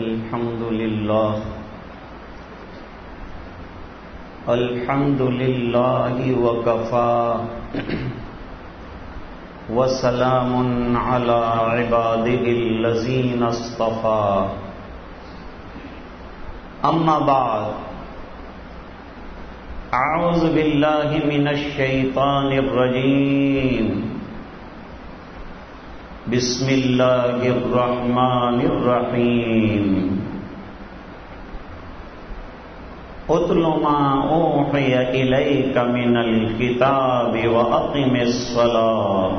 الحمد لله الحمد لله وكفى وسلام على عباده الذين اصطفى أما بعد أعوذ بالله من الشيطان الرجيم بسم الله الرحمن الرحيم اتل ما اوحي اليك من الكتاب واقم الصلاه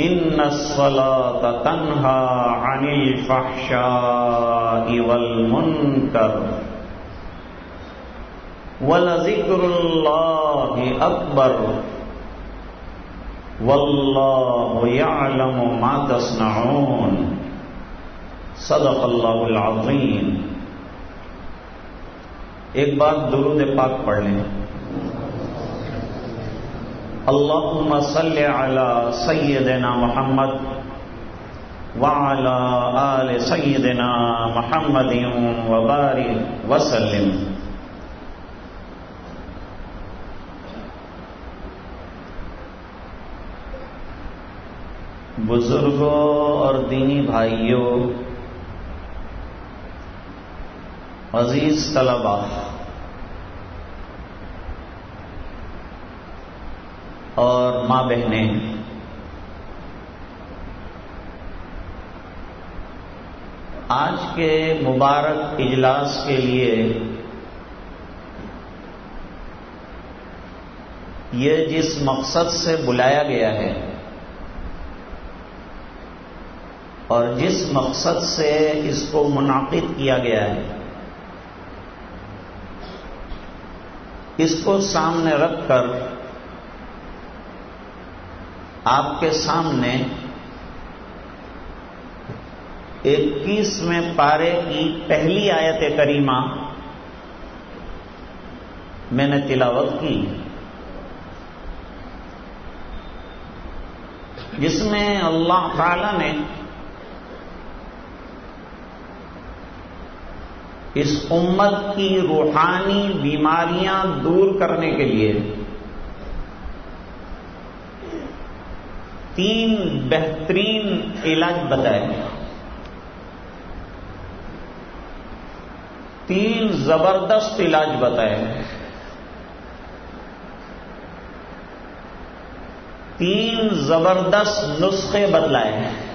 ان الصلاه تنهى عن الفحشاء والمنكر ولذكر الله اكبر والله يعلم ما تصنعون. صدق اللہ العظیم. ایک بار درود پاک پڑھ لیں. اللهم صل على سيدنا محمد وعلى آل سيدنا محمد وبارك وسلم. بزرگوں اور دینی بھائیوں، عزیز طلبا اور ماں بہنیں، آج کے مبارک اجلاس کے لیے یہ جس مقصد سے بلایا گیا ہے اور جس مقصد سے اس کو منعقد کیا گیا ہے، اس کو سامنے رکھ کر آپ کے سامنے اکیسویں پارے کی پہلی آیت کریمہ میں نے تلاوت کی۔ جس میں اللہ تعالی نے اس امت کی روحانی بیماریاں دور کرنے کے لیے تین بہترین علاج بتائے تین زبردست علاج بتائے تین زبردست نسخے بدلائے ہیں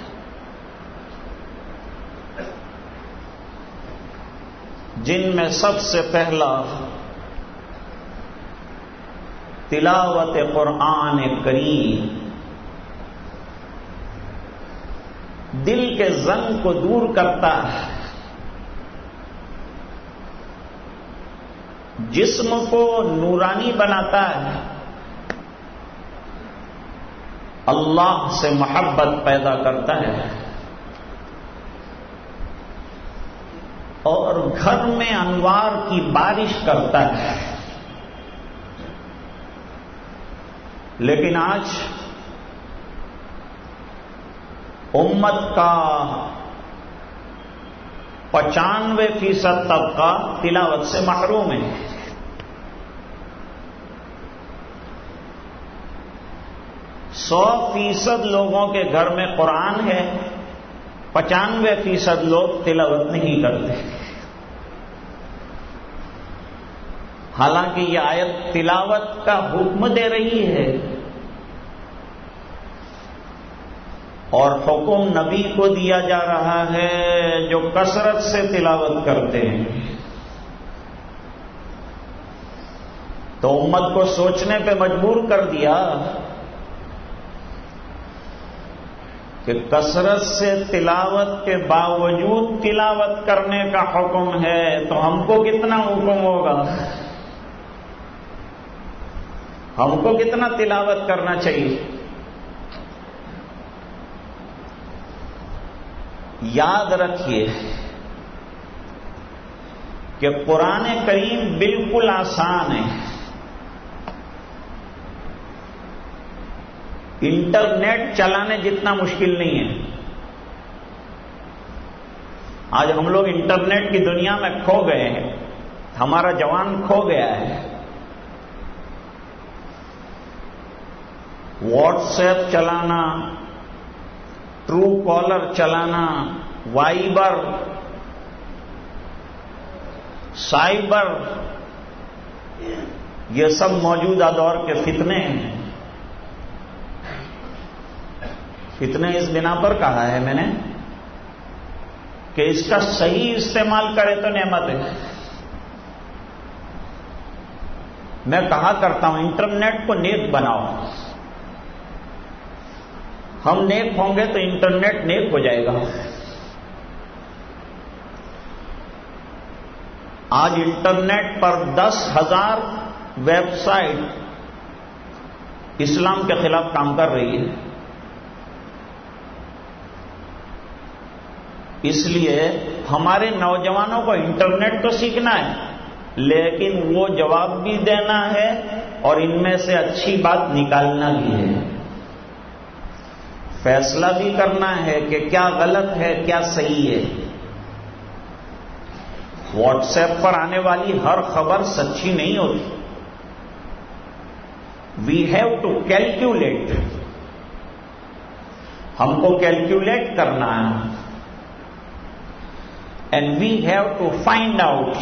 جن میں سب سے پہلا تلاوت قرآن کریم دل کے زنگ کو دور کرتا ہے۔ جسم کو نورانی بناتا ہے۔ اللہ سے محبت پیدا کرتا ہے۔ اور گھر میں انوار کی بارش کرتا ہے۔ لیکن آج امت کا پچانوے فیصد طبقہ تلاوت سے محروم ہے۔ سو فیصد لوگوں کے گھر میں قرآن ہے۔ پچانوے فیصد لوگ تلاوت نہیں کرتے۔ حالانکہ یہ آیت تلاوت کا حکم دے رہی ہے۔ اور حکم نبی کو دیا جا رہا ہے جو کثرت سے تلاوت کرتے ہیں۔ تو امت کو سوچنے پہ مجبور کر دیا۔ کہ کثرت سے تلاوت کے باوجود تلاوت کرنے کا حکم ہے تو ہم کو کتنا حکم ہوگا؟ ہم کو کتنا تلاوت کرنا چاہیے؟ یاد رکھیے کہ قرآن کریم بالکل آسان ہے۔ انٹرنیٹ چلانے جتنا مشکل نہیں ہے۔ آج ہم لوگ انٹرنیٹ کی دنیا میں کھو گئے ہیں۔ ہمارا جوان کھو گیا ہے۔ واٹس ایپ چلانا، ٹرو کالر چلانا، وائبر، سائبر، یہ سب موجودہ دور کے فتنے ہیں۔ فتنے اس بنا پر کہا ہے میں نے کہ اس کا صحیح استعمال کرے تو نعمت ہے۔ میں کہا کرتا ہوں، انٹرنیٹ کو نیک بناؤ۔ ہم نیک ہوں گے تو انٹرنیٹ نیک ہو جائے گا۔ آج انٹرنیٹ پر دس ہزار ویب سائٹ اسلام کے خلاف کام کر رہی ہے۔ اس لیے ہمارے نوجوانوں کو انٹرنیٹ تو سیکھنا ہے، لیکن وہ جواب بھی دینا ہے اور ان میں سے اچھی بات نکالنا بھی ہے۔ فیصلہ بھی کرنا ہے کہ کیا غلط ہے، کیا صحیح ہے۔ واٹس ایپ پر آنے والی ہر خبر سچی نہیں ہوتی۔ وی ہیو ٹو کیلکولیٹ ہم کو کیلکولیٹ کرنا ہے۔ And we have to find out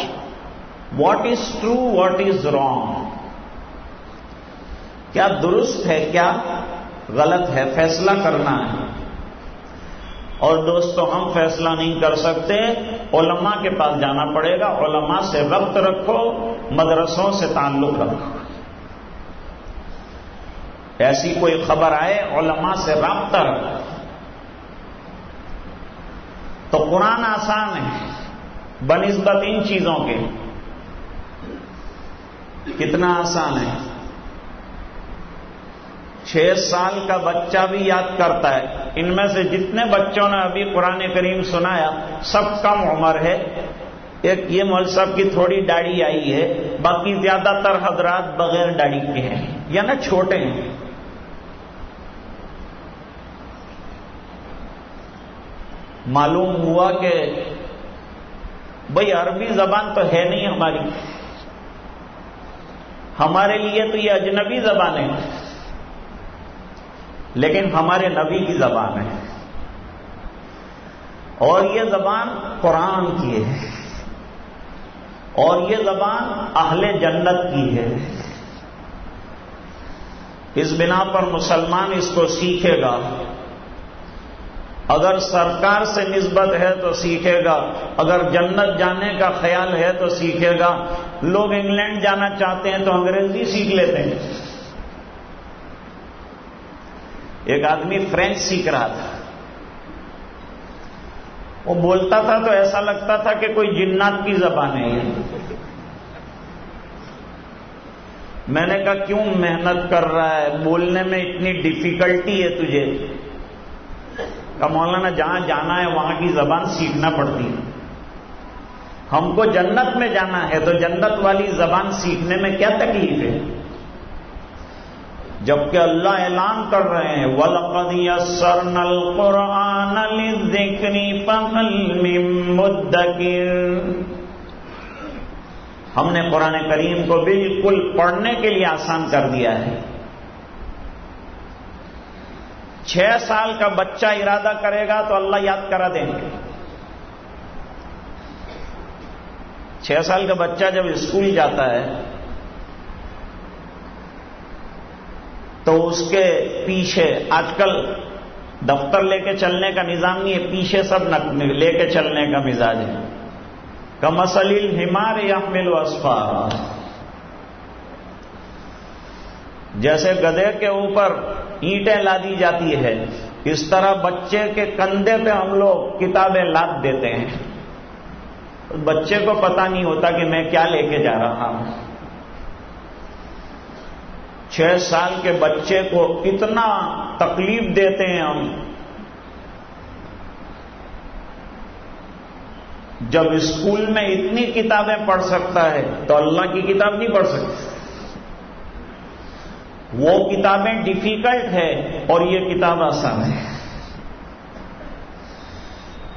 what is true what is wrong کیا درست ہے، کیا غلط ہے؟ فیصلہ کرنا ہے۔ اور دوستو، ہم فیصلہ نہیں کر سکتے۔ علماء کے پاس جانا پڑے گا۔ علماء سے ربط رکھو، مدرسوں سے تعلق رکھو۔ ایسی کوئی خبر آئے، علماء سے رابطہ رکھو۔ تو قرآن آسان ہے، بنسبت ان چیزوں کے۔ کتنا آسان ہے۔ چھ سال کا بچہ بھی یاد کرتا ہے۔ ان میں سے جتنے بچوں نے ابھی قرآن کریم سنایا، سب کم عمر ہے۔ ایک یہ مول صاحب کی تھوڑی داڑھی آئی ہے، باقی زیادہ تر حضرات بغیر داڑھی کے ہیں، یا نا چھوٹے ہیں۔ معلوم ہوا کہ بھائی عربی زبان تو ہے نہیں ہماری۔ ہمارے لیے تو یہ اجنبی زبان ہے۔ لیکن ہمارے نبی کی زبان ہے۔ اور یہ زبان قرآن کی ہے۔ اور یہ زبان اہل جنت کی ہے۔ اس بنا پر مسلمان اس کو سیکھے گا۔ اگر سرکار سے نسبت ہے تو سیکھے گا، اگر جنت جانے کا خیال ہے تو سیکھے گا۔ لوگ انگلینڈ جانا چاہتے ہیں تو انگریزی سیکھ لیتے ہیں۔ ایک آدمی فرینچ سیکھ رہا تھا۔ وہ بولتا تھا تو ایسا لگتا تھا کہ کوئی جنات کی زبان ہے۔ میں نے کہا، کیوں محنت کر رہا ہے؟ بولنے میں اتنی ڈیفیکلٹی ہے تجھے۔ کہ مولانا جہاں جانا ہے وہاں کی زبان سیکھنا پڑتی ہے۔ ہم کو جنت میں جانا ہے تو جنت والی زبان سیکھنے میں کیا تکلیف ہے؟ جبکہ اللہ اعلان کر رہے ہیں، وَلَقَدْ يَسَّرْنَا الْقُرْآنَ لِلذِّكْرِ فَهَلْ مِن مُدَّكِرٍ۔ ہم نے قرآن کریم کو بالکل پڑھنے کے لیے آسان کر دیا ہے۔ چھ سال کا بچہ ارادہ کرے گا تو اللہ یاد کرا دیں گے۔ چھ سال کا بچہ جب اسکول جاتا ہے، تو اس کے پیچھے آج کل دفتر لے کے چلنے کا نظام نہیں ہے، پیچھے سب لے کے چلنے کا مزاج ہے۔ کمسلیل ہمار یا ملو اسفار جیسے گدے کے اوپر اینٹیں لا دی جاتی ہے اس طرح بچے کے کندھے پہ ہم لوگ کتابیں لاد دیتے ہیں۔ بچے کو پتا نہیں ہوتا کہ میں کیا لے کے جا رہا ہوں۔ چھ سال کے بچے کو اتنا تکلیف دیتے ہیں ہم۔ جب اسکول میں اتنی کتابیں پڑھ سکتا ہے تو اللہ کی کتاب نہیں پڑھ سکتی وہ کتابیں ڈیفیکلٹ ہے اور یہ کتاب آسان ہے۔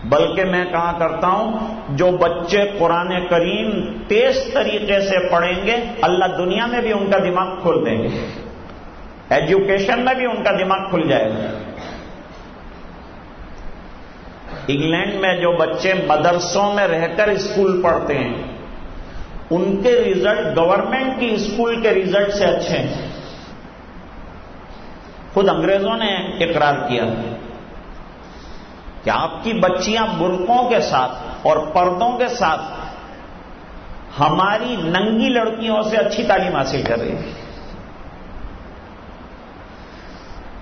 بلکہ میں کہا کرتا ہوں، جو بچے قرآن کریم تیز طریقے سے پڑھیں گے، اللہ دنیا میں بھی ان کا دماغ کھول دیں گے۔ ایجوکیشن میں بھی ان کا دماغ کھل جائے گا۔ انگلینڈ میں جو بچے مدرسوں میں رہ کر اسکول پڑھتے ہیں، ان کے ریزلٹ گورنمنٹ کی اسکول کے ریزلٹ سے اچھے ہیں۔ خود انگریزوں نے اقرار کیا کہ آپ کی بچیاں برقوں کے ساتھ اور پردوں کے ساتھ ہماری ننگی لڑکیوں سے اچھی تعلیم حاصل کر رہی ہیں۔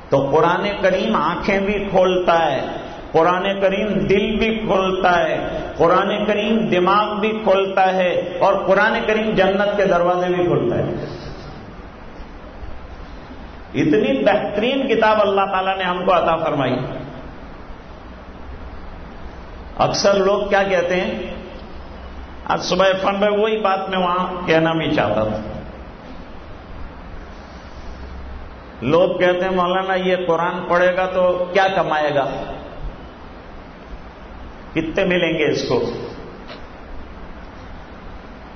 تو قرآن کریم آنکھیں بھی کھولتا ہے، قرآن کریم دل بھی کھولتا ہے، قرآن کریم دماغ بھی کھولتا ہے اور قرآن کریم جنت کے دروازے بھی کھولتا ہے۔ اتنی بہترین کتاب اللہ تعالیٰ نے ہم کو عطا فرمائی۔ اکثر لوگ کیا کہتے ہیں؟ آج صبح فن میں وہی بات میں وہاں کہنا بھی چاہتا تھا۔ لوگ کہتے ہیں، مولانا، یہ قرآن پڑھے گا تو کیا کمائے گا؟ کتنے ملیں گے اس کو؟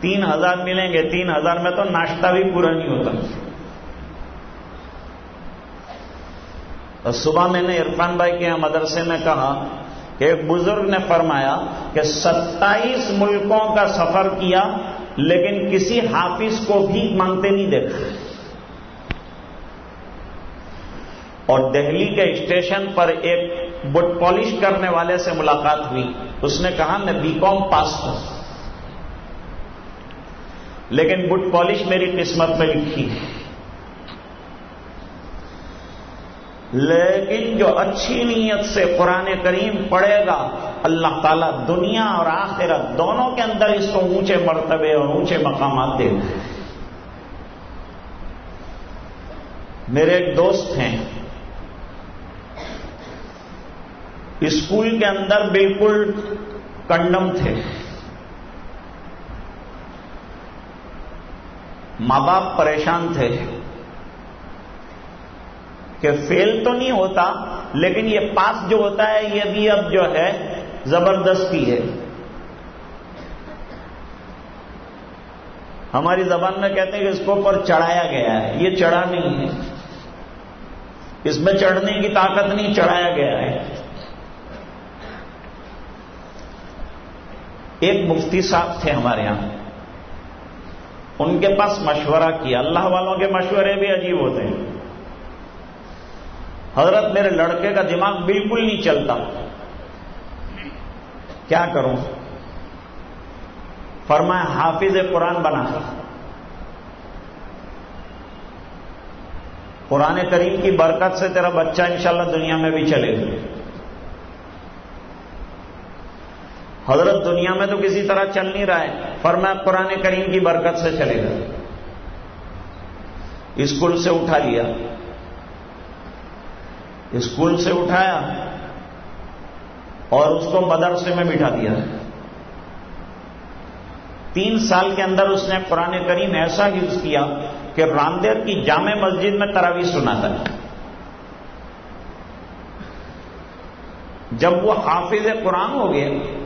تین ہزار ملیں گے۔ تین ہزار میں تو ناشتہ بھی پورا نہیں ہوتا۔ اور صبح میں نے عرفان بھائی کے مدرسے میں کہا کہ ایک بزرگ نے فرمایا کہ ستائیس ملکوں کا سفر کیا لیکن کسی حافظ کو بھی مانگتے نہیں دیکھا۔ اور دہلی کے اسٹیشن پر ایک بٹ پالش کرنے والے سے ملاقات ہوئی۔ اس نے کہا، میں بی کام پاس ہوں۔ لیکن بٹ پالش میری قسمت میں لکھی۔ ہے لیکن جو اچھی نیت سے قرآن کریم پڑھے گا، اللہ تعالیٰ دنیا اور آخرت دونوں کے اندر اس کو اونچے مرتبے اور اونچے مقامات دے میرے ایک دوست ہیں۔ اسکول کے اندر بالکل کنڈم تھے۔ ماں باپ پریشان تھے۔ کہ فیل تو نہیں ہوتا، لیکن یہ پاس جو ہوتا ہے، یہ بھی اب جو ہے زبردستی ہے۔ ہماری زبان میں کہتے ہیں کہ اس کو اوپر چڑھایا گیا ہے، یہ چڑھا نہیں ہے۔ اس میں چڑھنے کی طاقت نہیں، چڑھایا گیا ہے۔ ایک مفتی صاحب تھے ہمارے یہاں۔ ان کے پاس مشورہ کیا، اللہ والوں کے مشورے بھی عجیب ہوتے ہیں۔ حضرت میرے لڑکے کا دماغ بالکل نہیں چلتا۔ کیا کروں؟ فرمایا، حافظ قرآن بنا۔ قرآن کریم کی برکت سے تیرا بچہ انشاءاللہ دنیا میں بھی چلے گا۔ حضرت، دنیا میں تو کسی طرح چل نہیں رہا ہے۔ فرمایا، قرآن کریم کی برکت سے چلے گا۔ اسکول سے اٹھا لیا۔ اسکول سے اٹھایا اور اس کو مدرسے میں بٹھا دیا۔ تین سال کے اندر اس نے قرآن کریم ایسا یوز کیا کہ راندیر کی جامع مسجد میں تراوی سنا تھا جب وہ حافظ قرآن ہو گئے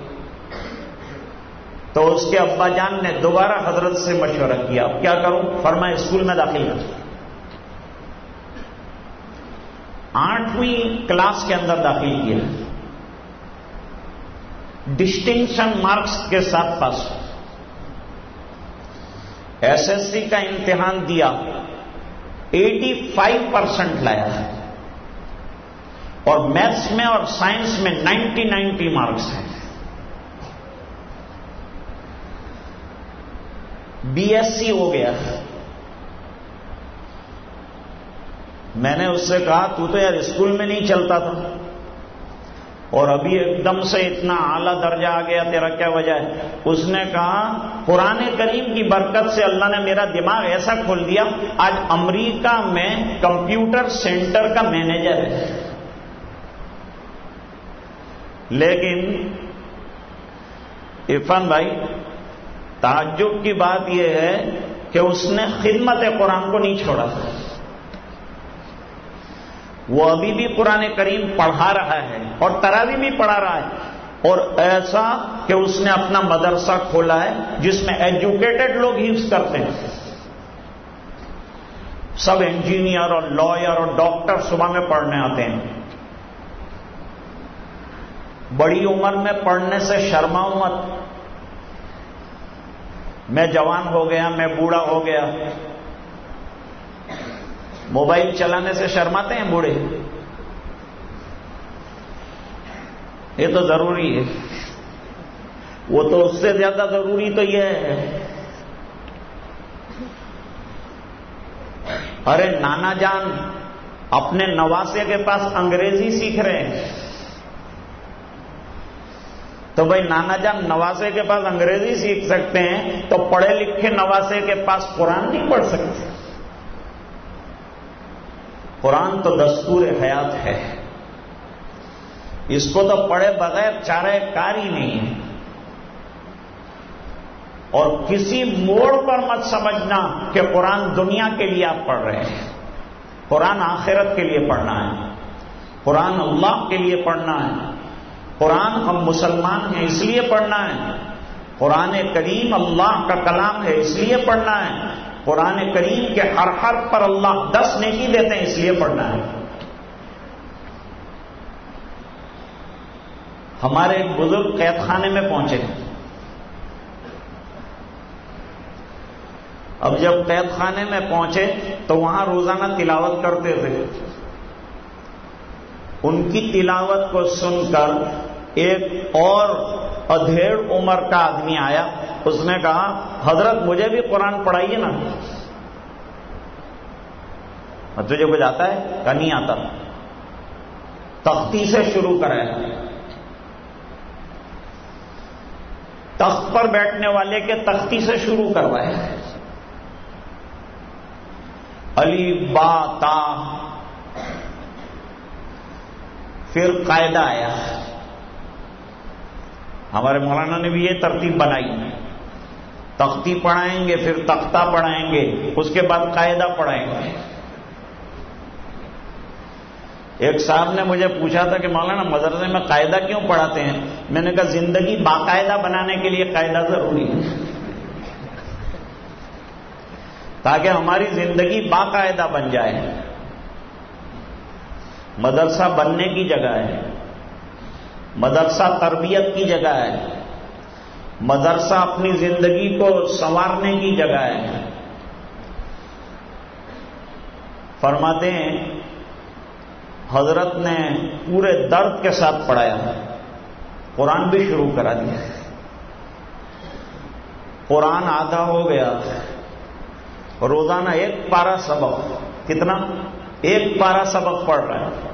تو اس کے ابا جان نے دوبارہ حضرت سے مشورہ کیا۔ اب کیا کروں؟ فرمایا، اسکول میں داخل کر آٹھویں کلاس کے اندر داخل کیا۔ ڈسٹنکشن مارکس کے ساتھ پاس۔ ایس ایس سی کا امتحان دیا۔ ایٹی فائیو پرسینٹ لایا۔ ہے اور میتھس میں اور سائنس میں نائنٹی نائنٹی مارکس ہیں۔ بی ایس سی ہو گیا۔ میں نے اس سے کہا، تو تو یار اسکول میں نہیں چلتا تھا. اور ابھی ایک دم سے اتنا اعلی درجہ آ گیا، تیرا کیا وجہ ہے؟ اس نے کہا، قرآن کریم کی برکت سے اللہ نے میرا دماغ ایسا کھول دیا، آج امریکہ میں کمپیوٹر سینٹر کا مینیجر ہے. لیکن عرفان بھائی، تعجب کی بات یہ ہے کہ اس نے خدمت قرآن کو نہیں چھوڑا وہ ابھی بھی قرآن کریم پڑھا رہا ہے اور تراوی بھی پڑھا رہا ہے اور ایسا کہ اس نے اپنا مدرسہ کھولا ہے جس میں ایجوکیٹڈ لوگ یوز کرتے ہیں۔ سب انجینئر اور لائر اور ڈاکٹر صبح میں پڑھنے آتے ہیں۔ بڑی عمر میں پڑھنے سے شرما مت۔ میں جوان ہو گیا، میں بوڑھا ہو گیا۔ موبائل چلانے سے شرماتے ہیں بوڑھے۔ یہ تو ضروری ہے۔ وہ تو اس سے زیادہ ضروری تو یہ ہے۔ ارے، نانا جان اپنے نواسے کے پاس انگریزی سیکھ رہے ہیں۔ تو بھائی، نانا جان نواسے کے پاس انگریزی سیکھ سکتے ہیں تو پڑھے لکھے نواسے کے پاس قرآن نہیں پڑھ سکتے۔ قرآن تو دستور حیات ہے۔ اس کو تو پڑھے بغیر چارے کار ہی نہیں ہے۔ اور کسی موڑ پر مت سمجھنا کہ قرآن دنیا کے لیے آپ پڑھ رہے ہیں۔ قرآن آخرت کے لیے پڑھنا ہے۔ قرآن اللہ کے لیے پڑھنا ہے۔ قرآن ہم مسلمان ہیں اس لیے پڑھنا ہے۔ قرآن کریم اللہ کا کلام ہے اس لیے پڑھنا ہے۔ قرآن کریم کے ہر حرف پر اللہ دس نیکی دیتے ہیں، اس لیے پڑھنا ہے۔ ہمارے ایک بزرگ قید خانے میں پہنچے۔ اب جب قید خانے میں پہنچے تو وہاں روزانہ تلاوت کرتے تھے۔ ان کی تلاوت کو سن کر ایک اور ادھیڑ عمر کا آدمی آیا، اس نے کہا، حضرت مجھے بھی قرآن پڑھائیے نا۔ تجھے کچھ آتا ہے؟ کہ نہیں آتا۔ تختی سے شروع کرے تخت پر بیٹھنے والے کے تختی سے شروع کروائے علی با تا۔ پھر قاعدہ آیا۔ ہمارے مولانا نے بھی یہ ترتیب بنائی۔ تختی پڑھائیں گے، پھر تختہ پڑھائیں گے، اس کے بعد قاعدہ پڑھائیں گے۔ ایک صاحب نے مجھے پوچھا تھا کہ مولانا، مدرسے میں قاعدہ کیوں پڑھاتے ہیں؟ میں نے کہا، زندگی باقاعدہ بنانے کے لیے قاعدہ ضروری ہے۔ تاکہ ہماری زندگی باقاعدہ بن جائے۔ مدرسہ بننے کی جگہ ہے۔ مدرسہ تربیت کی جگہ ہے۔ مدرسہ اپنی زندگی کو سنوارنے کی جگہ ہے۔ فرماتے ہیں، حضرت نے پورے درد کے ساتھ پڑھایا۔ قرآن بھی شروع کرا دیا۔ قرآن آدھا ہو گیا۔ روزانہ ایک پارا سبق۔ کتنا؟ ایک پارا سبق پڑھ رہا ہے۔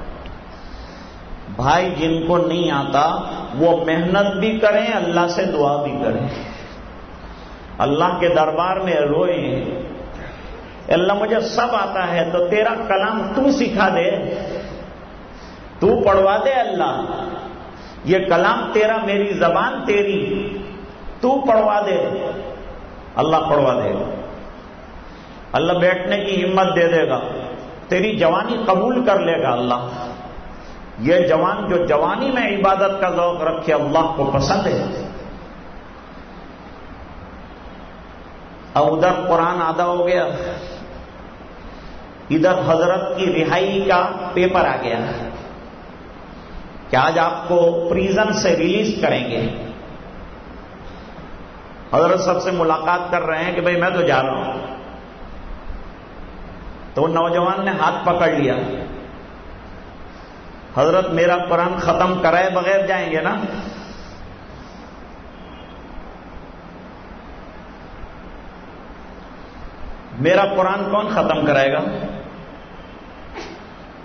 بھائی جن کو نہیں آتا، وہ محنت بھی کریں، اللہ سے دعا بھی کریں۔ اللہ کے دربار میں روئیں۔ اللہ، مجھے سب آتا ہے، تو تیرا کلام تو سکھا دے۔ تو پڑھوا دے اللہ۔ یہ کلام تیرا، میری زبان تیری۔ تو پڑھوا دے۔ اللہ پڑھوا دے۔ گا اللہ بیٹھنے کی ہمت دے دے گا۔ تیری جوانی قبول کر لے گا اللہ۔ یہ جوان جو جوانی میں عبادت کا ذوق رکھے اللہ کو پسند ہے۔ اب ادھر قرآن آدھا ہو گیا۔ ادھر حضرت کی رہائی کا پیپر آ گیا۔ کہ آج آپ کو پریزن سے ریلیز کریں گے۔ حضرت سب سے ملاقات کر رہے ہیں کہ بھائی میں تو جا رہا ہوں۔ تو نوجوان نے ہاتھ پکڑ لیا۔ حضرت میرا قرآن ختم کرائے بغیر جائیں گے نا؟ میرا قرآن کون ختم کرائے گا؟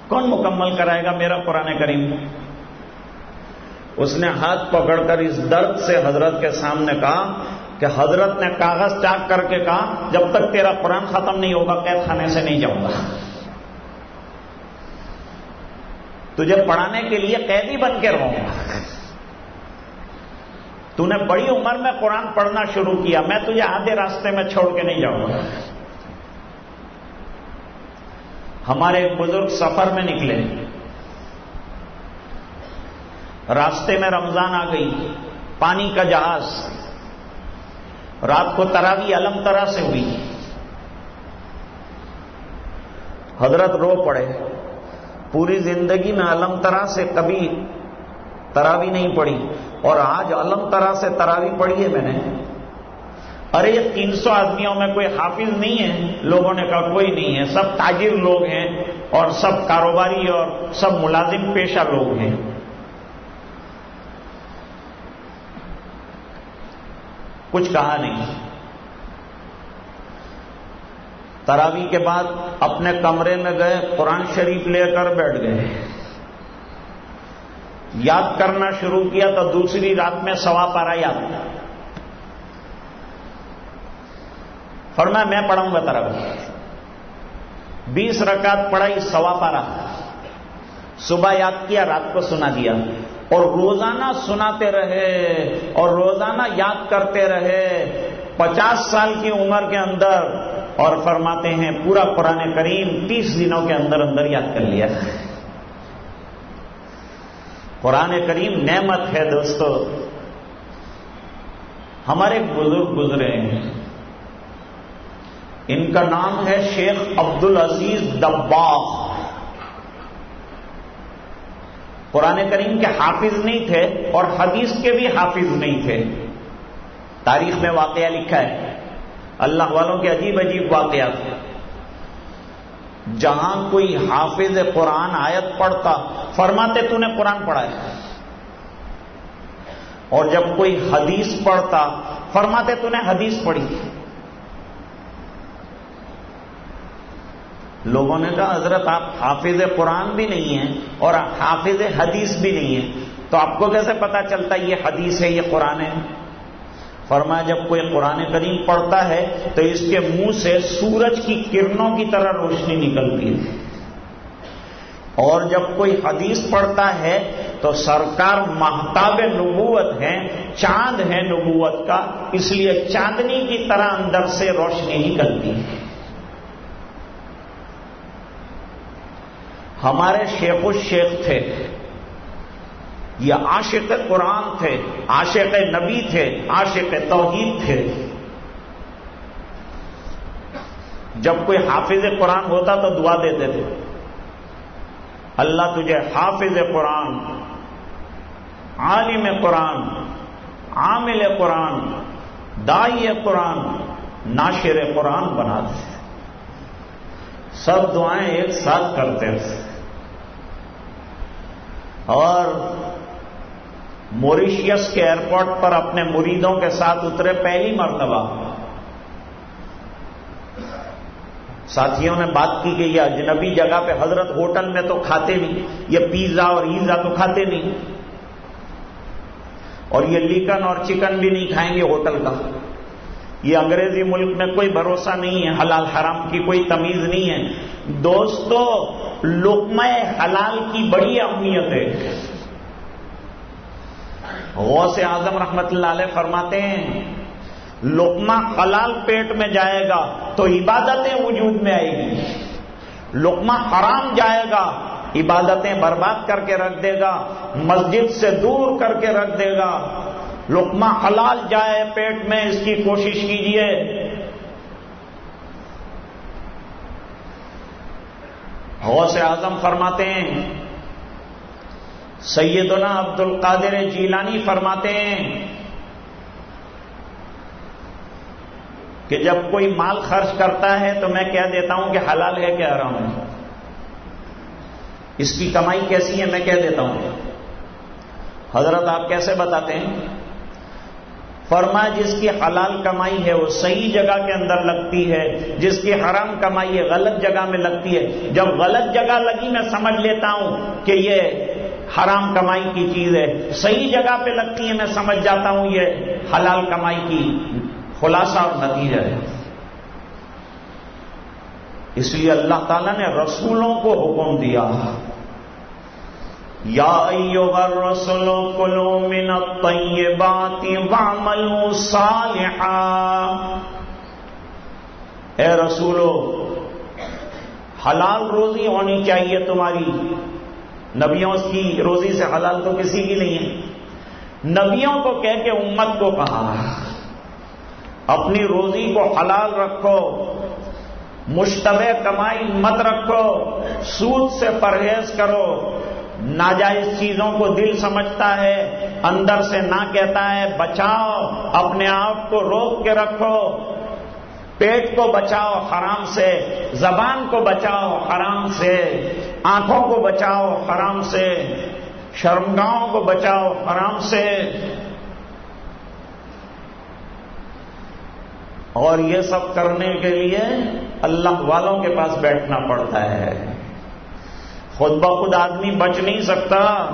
کون مکمل کرائے گا میرا قرآن کریم؟ اس نے ہاتھ پکڑ کر اس درد سے حضرت کے سامنے کہا کہ حضرت نے کاغذ چاک کر کے کہا، جب تک تیرا قرآن ختم نہیں ہوگا، قید خانے سے نہیں جاؤں گا۔ تجھے پڑھانے کے لیے قیدی بن کے رہوں۔ گا تو نے بڑی عمر میں قرآن پڑھنا شروع کیا۔ میں تجھے آدھے راستے میں چھوڑ کے نہیں جاؤں گا۔ ہمارے بزرگ سفر میں نکلے۔ راستے میں رمضان آ گئی۔ پانی کا جہاز۔ رات کو تراوی الم طرح سے ہوئی۔ حضرت رو پڑے۔ پوری زندگی میں الم طرح سے کبھی تراوی نہیں پڑی اور آج الم طرح سے تراوی پڑی ہے میں نے۔ ارے یہ تین سو آدمیوں میں کوئی حافظ نہیں ہے، لوگوں نے کہا کوئی نہیں ہے۔ سب تاجر لوگ ہیں اور سب کاروباری اور سب ملازم پیشہ لوگ ہیں۔ کچھ کہا نہیں۔ تراوی کے بعد اپنے کمرے میں گئے، قرآن شریف لے کر بیٹھ گئے۔ یاد کرنا شروع کیا تو دوسری رات میں سوا پارا یاد فرمایا، میں پڑھوں گا تراوی بیس رکعت پڑھائی سوا پارا۔ صبح یاد کیا، رات کو سنا دیا۔ اور روزانہ سناتے رہے، اور روزانہ یاد کرتے رہے۔ پچاس سال کی عمر کے اندر اور فرماتے ہیں پورا قرآن کریم تیس دنوں کے اندر اندر یاد کر لیا۔ قرآن کریم نعمت ہے دوستو۔ ہمارے بزرگ گزرے ہیں۔ ان کا نام ہے شیخ عبد العزیز دباغ۔ قرآن کریم کے حافظ نہیں تھے اور حدیث کے بھی حافظ نہیں تھے۔ تاریخ میں واقعہ لکھا ہے۔ اللہ والوں کے عجیب عجیب واقعات جہاں کوئی حافظ قرآن آیت پڑھتا، فرماتے تو نے قرآن پڑھا ہے اور جب کوئی حدیث پڑھتا، فرماتے تو نے حدیث پڑھی۔ لوگوں نے کہا، حضرت آپ حافظ قرآن بھی نہیں ہیں اور حافظ حدیث بھی نہیں ہیں۔ تو آپ کو کیسے پتا چلتا یہ حدیث ہے، یہ قرآن ہے؟ فرمایا جب کوئی قرآن کریم پڑھتا ہے تو اس کے منہ سے سورج کی کرنوں کی طرح روشنی نکلتی ہے۔ اور جب کوئی حدیث پڑھتا ہے تو سرکار محتاب نبوت ہیں، چاند ہے نبوت کا، اس لیے چاندنی کی طرح اندر سے روشنی نکلتی ہے۔ ہمارے شیخ الشیخ تھے یہ عاشق قرآن تھے، عاشق نبی تھے، عاشق توحید تھے۔ جب کوئی حافظ قرآن ہوتا تو دعا دیتے تھے۔ اللہ تجھے حافظ قرآن، عالم قرآن، عامل قرآن، دائی قرآن، ناشر قرآن بنا دے۔ سب دعائیں ایک ساتھ کرتے تھے۔ اور موریشیس کے ایئرپورٹ پر اپنے مریدوں کے ساتھ اترے پہلی مرتبہ۔ ساتھیوں نے بات کی کہ یہ اجنبی جگہ پہ حضرت ہوٹل میں تو کھاتے نہیں، یہ پیزا اور ایزا تو کھاتے نہیں۔ اور یہ لیکن اور چکن بھی نہیں کھائیں گے ہوٹل کا۔ یہ انگریزی ملک میں کوئی بھروسہ نہیں ہے، حلال حرام کی کوئی تمیز نہیں ہے۔ دوستو، لقمہ حلال کی بڑی اہمیت ہے۔ غوث اعظم رحمت اللہ علیہ فرماتے ہیں، لقمہ حلال پیٹ میں جائے گا تو عبادتیں وجود میں آئے گی۔ لقمہ حرام جائے گا، عبادتیں برباد کر کے رکھ دے گا، مسجد سے دور کر کے رکھ دے گا۔ لقمہ حلال جائے پیٹ میں، اس کی کوشش کیجیے غوث اعظم فرماتے ہیں سیدنا عبد القادر جیلانی فرماتے ہیں کہ جب کوئی مال خرچ کرتا ہے تو میں کہہ دیتا ہوں کہ حلال ہے کہ آرام ہے اس کی کمائی کیسی ہے میں کہہ دیتا ہوں۔ حضرت آپ کیسے بتاتے ہیں؟ فرما جس کی حلال کمائی ہے وہ صحیح جگہ کے اندر لگتی ہے، جس کی حرام کمائی ہے غلط جگہ میں لگتی ہے۔ جب غلط جگہ لگی میں سمجھ لیتا ہوں کہ یہ حرام کمائی کی چیز ہے۔ صحیح جگہ پہ لگتی ہے میں سمجھ جاتا ہوں یہ حلال کمائی کی خلاصہ اور نتیجہ ہے۔ اس لیے اللہ تعالیٰ نے رسولوں کو حکم دیا۔ یا ایوہ کلو من الطیبات وعملو صالحا۔ اے رسولو، حلال روزی ہونی چاہیے تمہاری۔ نبیوں کی روزی سے حلال تو کسی کی نہیں ہے۔ نبیوں کو کہہ کے امت کو کہا، اپنی روزی کو حلال رکھو، مشتبہ کمائی مت رکھو، سود سے پرہیز کرو۔ ناجائز چیزوں کو دل سمجھتا ہے، اندر سے نہ کہتا ہے، بچاؤ، اپنے آپ کو روک کے رکھو۔ پیٹ کو بچاؤ حرام سے، زبان کو بچاؤ حرام سے، آنکھوں کو بچاؤ حرام سے، شرمگاہوں کو بچاؤ حرام سے۔ اور یہ سب کرنے کے لیے اللہ والوں کے پاس بیٹھنا پڑتا ہے۔ خود بخود آدمی بچ نہیں سکتا۔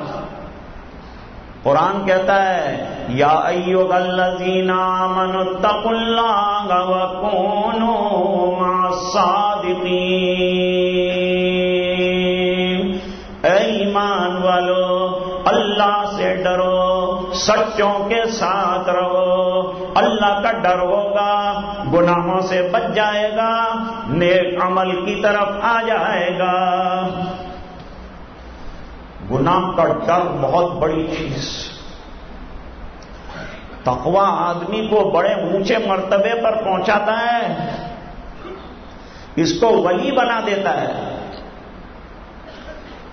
قرآن کہتا ہے، یا ایو الذین آمنوا اتقوا اللہ وکونوا مع الصادقین۔ اے ایمان والو، اللہ سے ڈرو، سچوں کے ساتھ رہو۔ اللہ کا ڈر ہوگا، گناہوں سے بچ جائے گا، نیک عمل کی طرف آ جائے گا۔ گناہ کا ڈر بہت بڑی چیز۔ تقوا آدمی کو بڑے اونچے مرتبے پر پہنچاتا ہے۔ اس کو ولی بنا دیتا ہے۔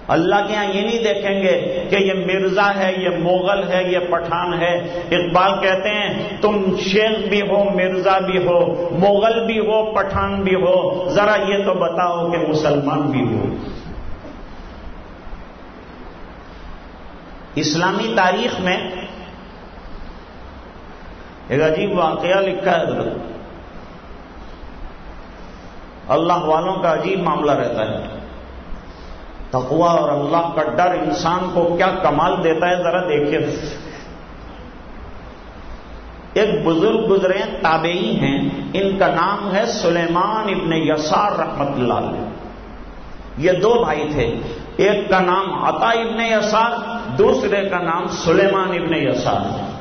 اللہ کے یہاں یہ نہیں دیکھیں گے کہ یہ مرزا ہے، یہ مغل ہے، یہ پٹھان ہے۔ اقبال کہتے ہیں، تم شیخ بھی ہو، مرزا بھی ہو، مغل بھی ہو، پٹھان بھی ہو۔ ذرا یہ تو بتاؤ کہ مسلمان بھی ہو۔ اسلامی تاریخ میں ایک عجیب واقعہ لکھا ہے حضرت۔ اللہ والوں کا عجیب معاملہ رہتا ہے۔ تقوا اور اللہ کا ڈر انسان کو کیا کمال دیتا ہے ذرا دیکھیے۔ ایک بزرگ گزرے تابعی ہیں، ان کا نام ہے سلیمان ابن یسار رحمت اللہ علیہ۔ یہ دو بھائی تھے، ایک کا نام عطا ابن یسار دوسرے کا نام سلیمان ابن یسار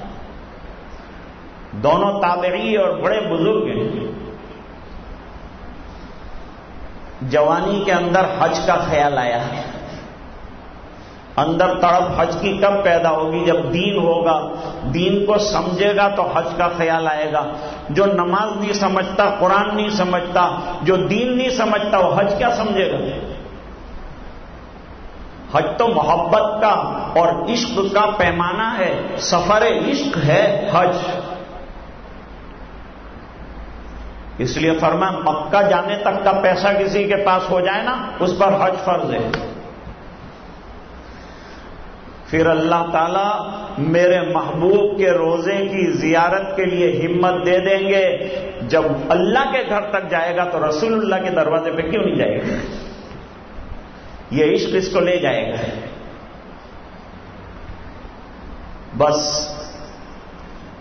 دونوں تابعی اور بڑے بزرگ ہیں۔ جوانی کے اندر حج کا خیال آیا۔ ہے اندر تڑپ حج کی کب پیدا ہوگی؟ جب دین ہوگا، دین کو سمجھے گا تو حج کا خیال آئے گا۔ جو نماز نہیں سمجھتا، قرآن نہیں سمجھتا، جو دین نہیں سمجھتا، وہ حج کیا سمجھے گا؟ حج تو محبت کا اور عشق کا پیمانہ ہے، سفر عشق ہے حج۔ اس لیے فرما مکہ جانے تک کا پیسہ کسی کے پاس ہو جائے نا، اس پر حج فرض ہے۔ پھر اللہ تعالی میرے محبوب کے روزے کی زیارت کے لیے ہمت دے دیں گے۔ جب اللہ کے گھر تک جائے گا تو رسول اللہ کے دروازے پہ کیوں نہیں جائے گا؟ یہ عشق اس کو لے جائے گا۔ بس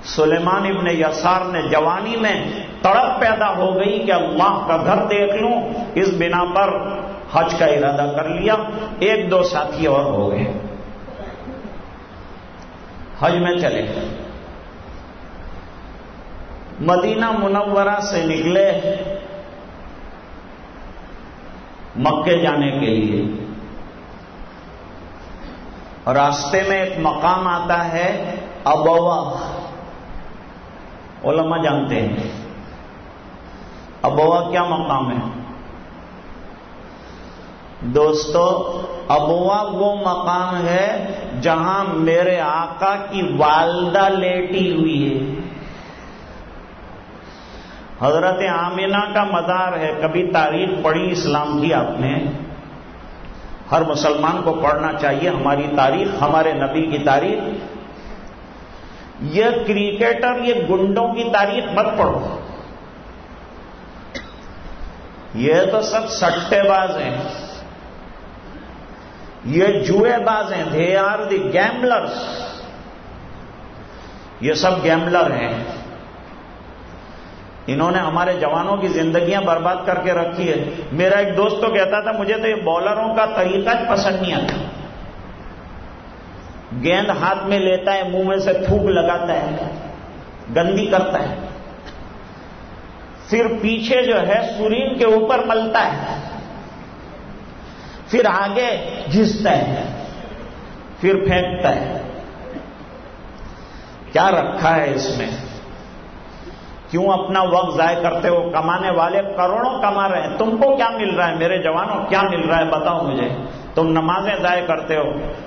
سلیمان ابن یسار نے جوانی میں تڑپ پیدا ہو گئی کہ اللہ کا گھر دیکھ لوں، اس بنا پر حج کا ارادہ کر لیا، ایک دو ساتھی اور ہو گئے۔ حج میں چلے۔ مدینہ منورہ سے نکلے مکے جانے کے لیے۔ راستے میں ایک مقام آتا ہے ابوا۔ علماء جانتے ہیں۔ ابوا کیا مقام ہے؟ دوستو، ابوا وہ مقام ہے جہاں میرے آقا کی والدہ لیٹی ہوئی ہے۔ حضرت آمینہ کا مدار ہے۔ کبھی تاریخ پڑھی اسلام کی آپ نے؟ ہر مسلمان کو پڑھنا چاہیے، ہماری تاریخ، ہمارے نبی کی تاریخ۔ یہ کرکٹر، یہ گنڈوں کی تاریخ مت پڑھو۔ یہ تو سب سٹے باز ہیں۔ یہ جوئے باز ہیں۔ دے آر دی گیملرس یہ سب گیملر ہیں۔ انہوں نے ہمارے جوانوں کی زندگیاں برباد کر کے رکھی ہے۔ میرا ایک دوست تو کہتا تھا، مجھے تو یہ بالروں کا طریقہ پسند نہیں آتا۔ گیند ہاتھ میں لیتا ہے، منہ میں سے تھوک لگاتا ہے، گندی کرتا ہے۔ پھر پیچھے جو ہے، سورین کے اوپر ملتا ہے۔ پھر آگے گھستا ہے۔ پھر پھینکتا ہے۔ کیا رکھا ہے اس میں؟ کیوں اپنا وقت ضائع کرتے ہو؟ کمانے والے کروڑوں کما رہے ہیں۔ تم کو کیا مل رہا ہے؟ میرے جوانوں، کیا مل رہا ہے؟ بتاؤ مجھے۔ تم نمازیں ضائع کرتے ہو،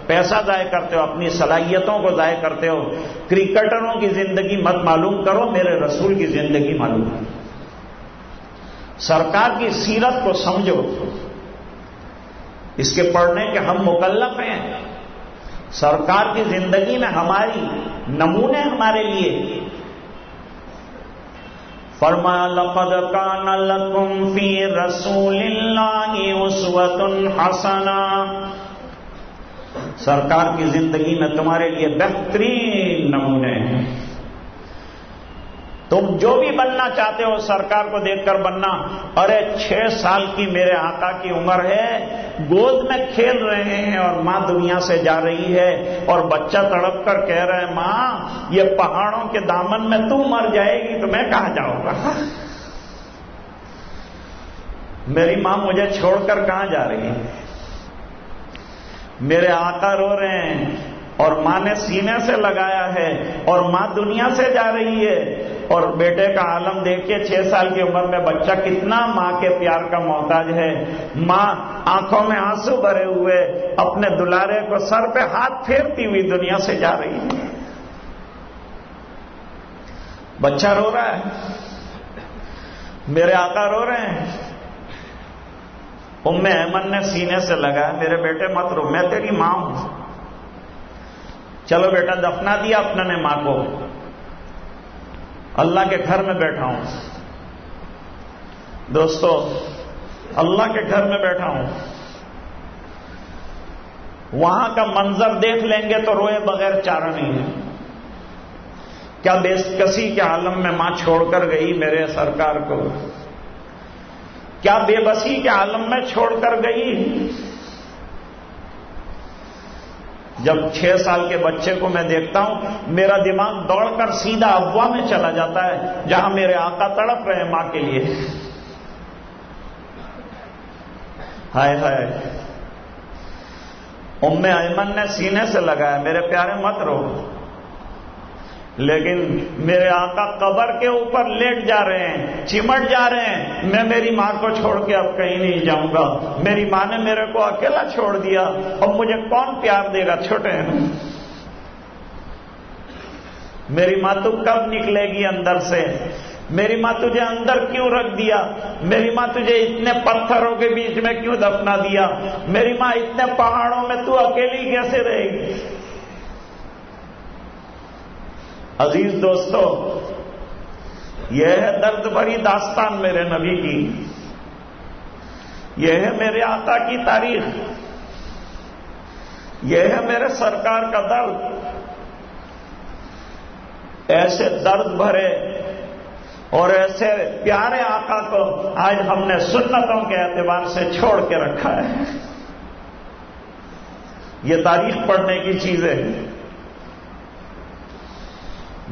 پیسہ ضائع کرتے ہو، اپنی صلاحیتوں کو ضائع کرتے ہو۔ کرکٹروں کی زندگی مت معلوم کرو، میرے رسول کی زندگی معلوم کرو سرکار کی سیرت کو سمجھو۔ اس کے پڑھنے کے ہم مکلف ہیں۔ سرکار کی زندگی میں ہماری نمونے ہمارے لیے فرمایا، لقد کان لکم فی رسول اللہ اسوت حسنا۔ سرکار کی زندگی میں تمہارے لیے بہترین نمونے ہیں۔ تم جو بھی بننا چاہتے ہو سرکار کو دیکھ کر بننا۔ ارے، چھ سال کی میرے آقا کی عمر ہے۔ گود میں کھیل رہے ہیں اور ماں دنیا سے جا رہی ہے۔ اور بچہ تڑپ کر کہہ رہے ہیں ماں، یہ پہاڑوں کے دامن میں تو مر جائے گی، تو میں کہاں جاؤں گا؟ میری ماں مجھے چھوڑ کر کہاں جا رہی ہے؟ میرے آقا رو رہے ہیں۔ اور ماں نے سینے سے لگایا ہے اور ماں دنیا سے جا رہی ہے اور بیٹے کا عالم دیکھ کے چھ سال کی عمر میں بچہ کتنا ماں کے پیار کا محتاج ہے۔ ماں آنکھوں میں آنسو بھرے ہوئے، اپنے دلارے کو سر پہ ہاتھ پھیرتی ہوئی دنیا سے جا رہی ہے۔ بچہ رو رہا ہے۔ میرے آقا رو رہے ہیں۔ ام احمد نے سینے سے لگایا، میرے بیٹے مت رو، میں تیری ماں ہوں۔ چلو بیٹا، دفنا دیا اپنے نے ماں کو۔ اللہ کے گھر میں بیٹھا ہوں۔ دوستو، اللہ کے گھر میں بیٹھا ہوں۔ وہاں کا منظر دیکھ لیں گے تو روئے بغیر چارہ نہیں ہے۔ کیا بے کسی کے عالم میں ماں چھوڑ کر گئی میرے سرکار کو؟ کیا بے بسی کے عالم میں چھوڑ کر گئی؟ جب چھ سال کے بچے کو میں دیکھتا ہوں، میرا دماغ دوڑ کر سیدھا افواہ میں چلا جاتا ہے، جہاں میرے آقا تڑپ رہے ہیں ماں کے لیے۔ ہائے ہائے۔ ام ایمن نے سینے سے لگایا، میرے پیارے مت رو۔ لیکن میرے آقا قبر کے اوپر لیٹ جا رہے ہیں، چمٹ جا رہے ہیں۔ میں میری ماں کو چھوڑ کے اب کہیں نہیں جاؤں گا۔ میری ماں نے میرے کو اکیلا چھوڑ دیا۔ اب مجھے کون پیار دے گا؟ چھوٹے ہیں۔ میری ماں تو کب نکلے گی اندر سے؟ میری ماں تجھے اندر کیوں رکھ دیا؟ میری ماں تجھے اتنے پتھروں کے بیچ میں کیوں دفنا دیا؟ میری ماں اتنے پہاڑوں میں تو اکیلی کیسے رہے گی؟ عزیز دوستو، یہ ہے درد بھری داستان میرے نبی کی۔ یہ ہے میرے آقا کی تاریخ۔ یہ ہے میرے سرکار کا درد۔ ایسے درد بھرے اور ایسے پیارے آقا کو آج ہم نے سنتوں کے اعتبار سے چھوڑ کے رکھا ہے۔ یہ تاریخ پڑھنے کی چیزیں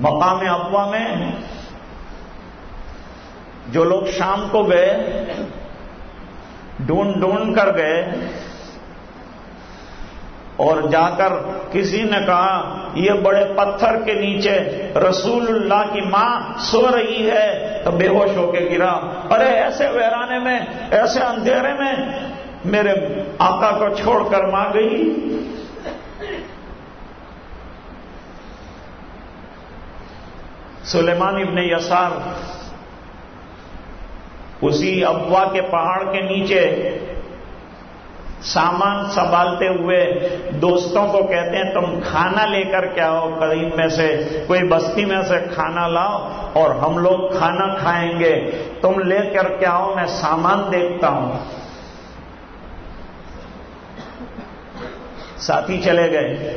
مقام ابوا میں جو لوگ شام کو گئے، ڈھونڈ ڈھونڈ کر گئے، اور جا کر کسی نے کہا، یہ بڑے پتھر کے نیچے رسول اللہ کی ماں سو رہی ہے، تو بے ہوش ہو کے گرا۔ ارے، ایسے ویرانے میں، ایسے اندھیرے میں میرے آقا کو چھوڑ کر ماں گئی۔ سلیمان ابن یسار اسی ابوا کے پہاڑ کے نیچے سامان سنبھالتے ہوئے دوستوں کو کہتے ہیں، تم کھانا لے کر کے آؤ، قریب میں سے، کوئی بستی میں سے کھانا لاؤ اور ہم لوگ کھانا کھائیں گے۔ تم لے کر کے آؤ، میں سامان دیکھتا ہوں۔ ساتھی چلے گئے۔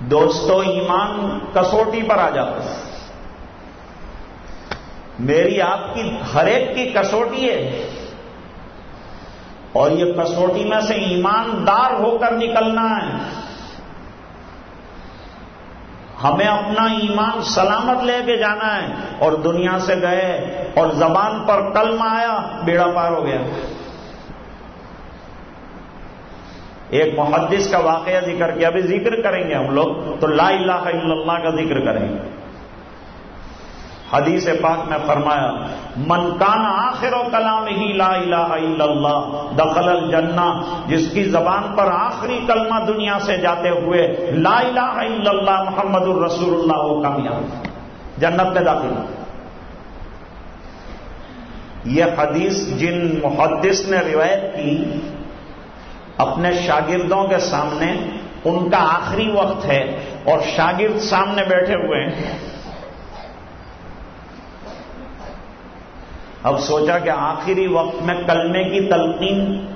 دوستو، ایمان کسوٹی پر آ جاتا میری آپ کی ہر ایک کی کسوٹی ہے۔ اور یہ کسوٹی میں سے ایماندار ہو کر نکلنا ہے۔ ہمیں اپنا ایمان سلامت لے کے جانا ہے۔ اور دنیا سے گئے اور زبان پر کلم آیا، بیڑا پار ہو گیا۔ ایک محدث کا واقعہ ذکر کیا، ابھی ذکر کریں گے ہم لوگ، تو لا الہ الا اللہ کا ذکر کریں گے۔ حدیث پاک میں فرمایا، من کان آخر و کلام ہی لا الہ الا اللہ، دخل الجنہ، جس کی زبان پر آخری کلمہ دنیا سے جاتے ہوئے، لا الہ الا اللہ، محمد الرسول اللہ، وہ کامیاب جنت میں داخل یہ حدیث جن محدث نے روایت کی اپنے شاگردوں کے سامنے ان کا آخری وقت ہے اور شاگرد سامنے بیٹھے ہوئے ہیں۔ اب سوچا کہ آخری وقت میں کلمے کی تلقین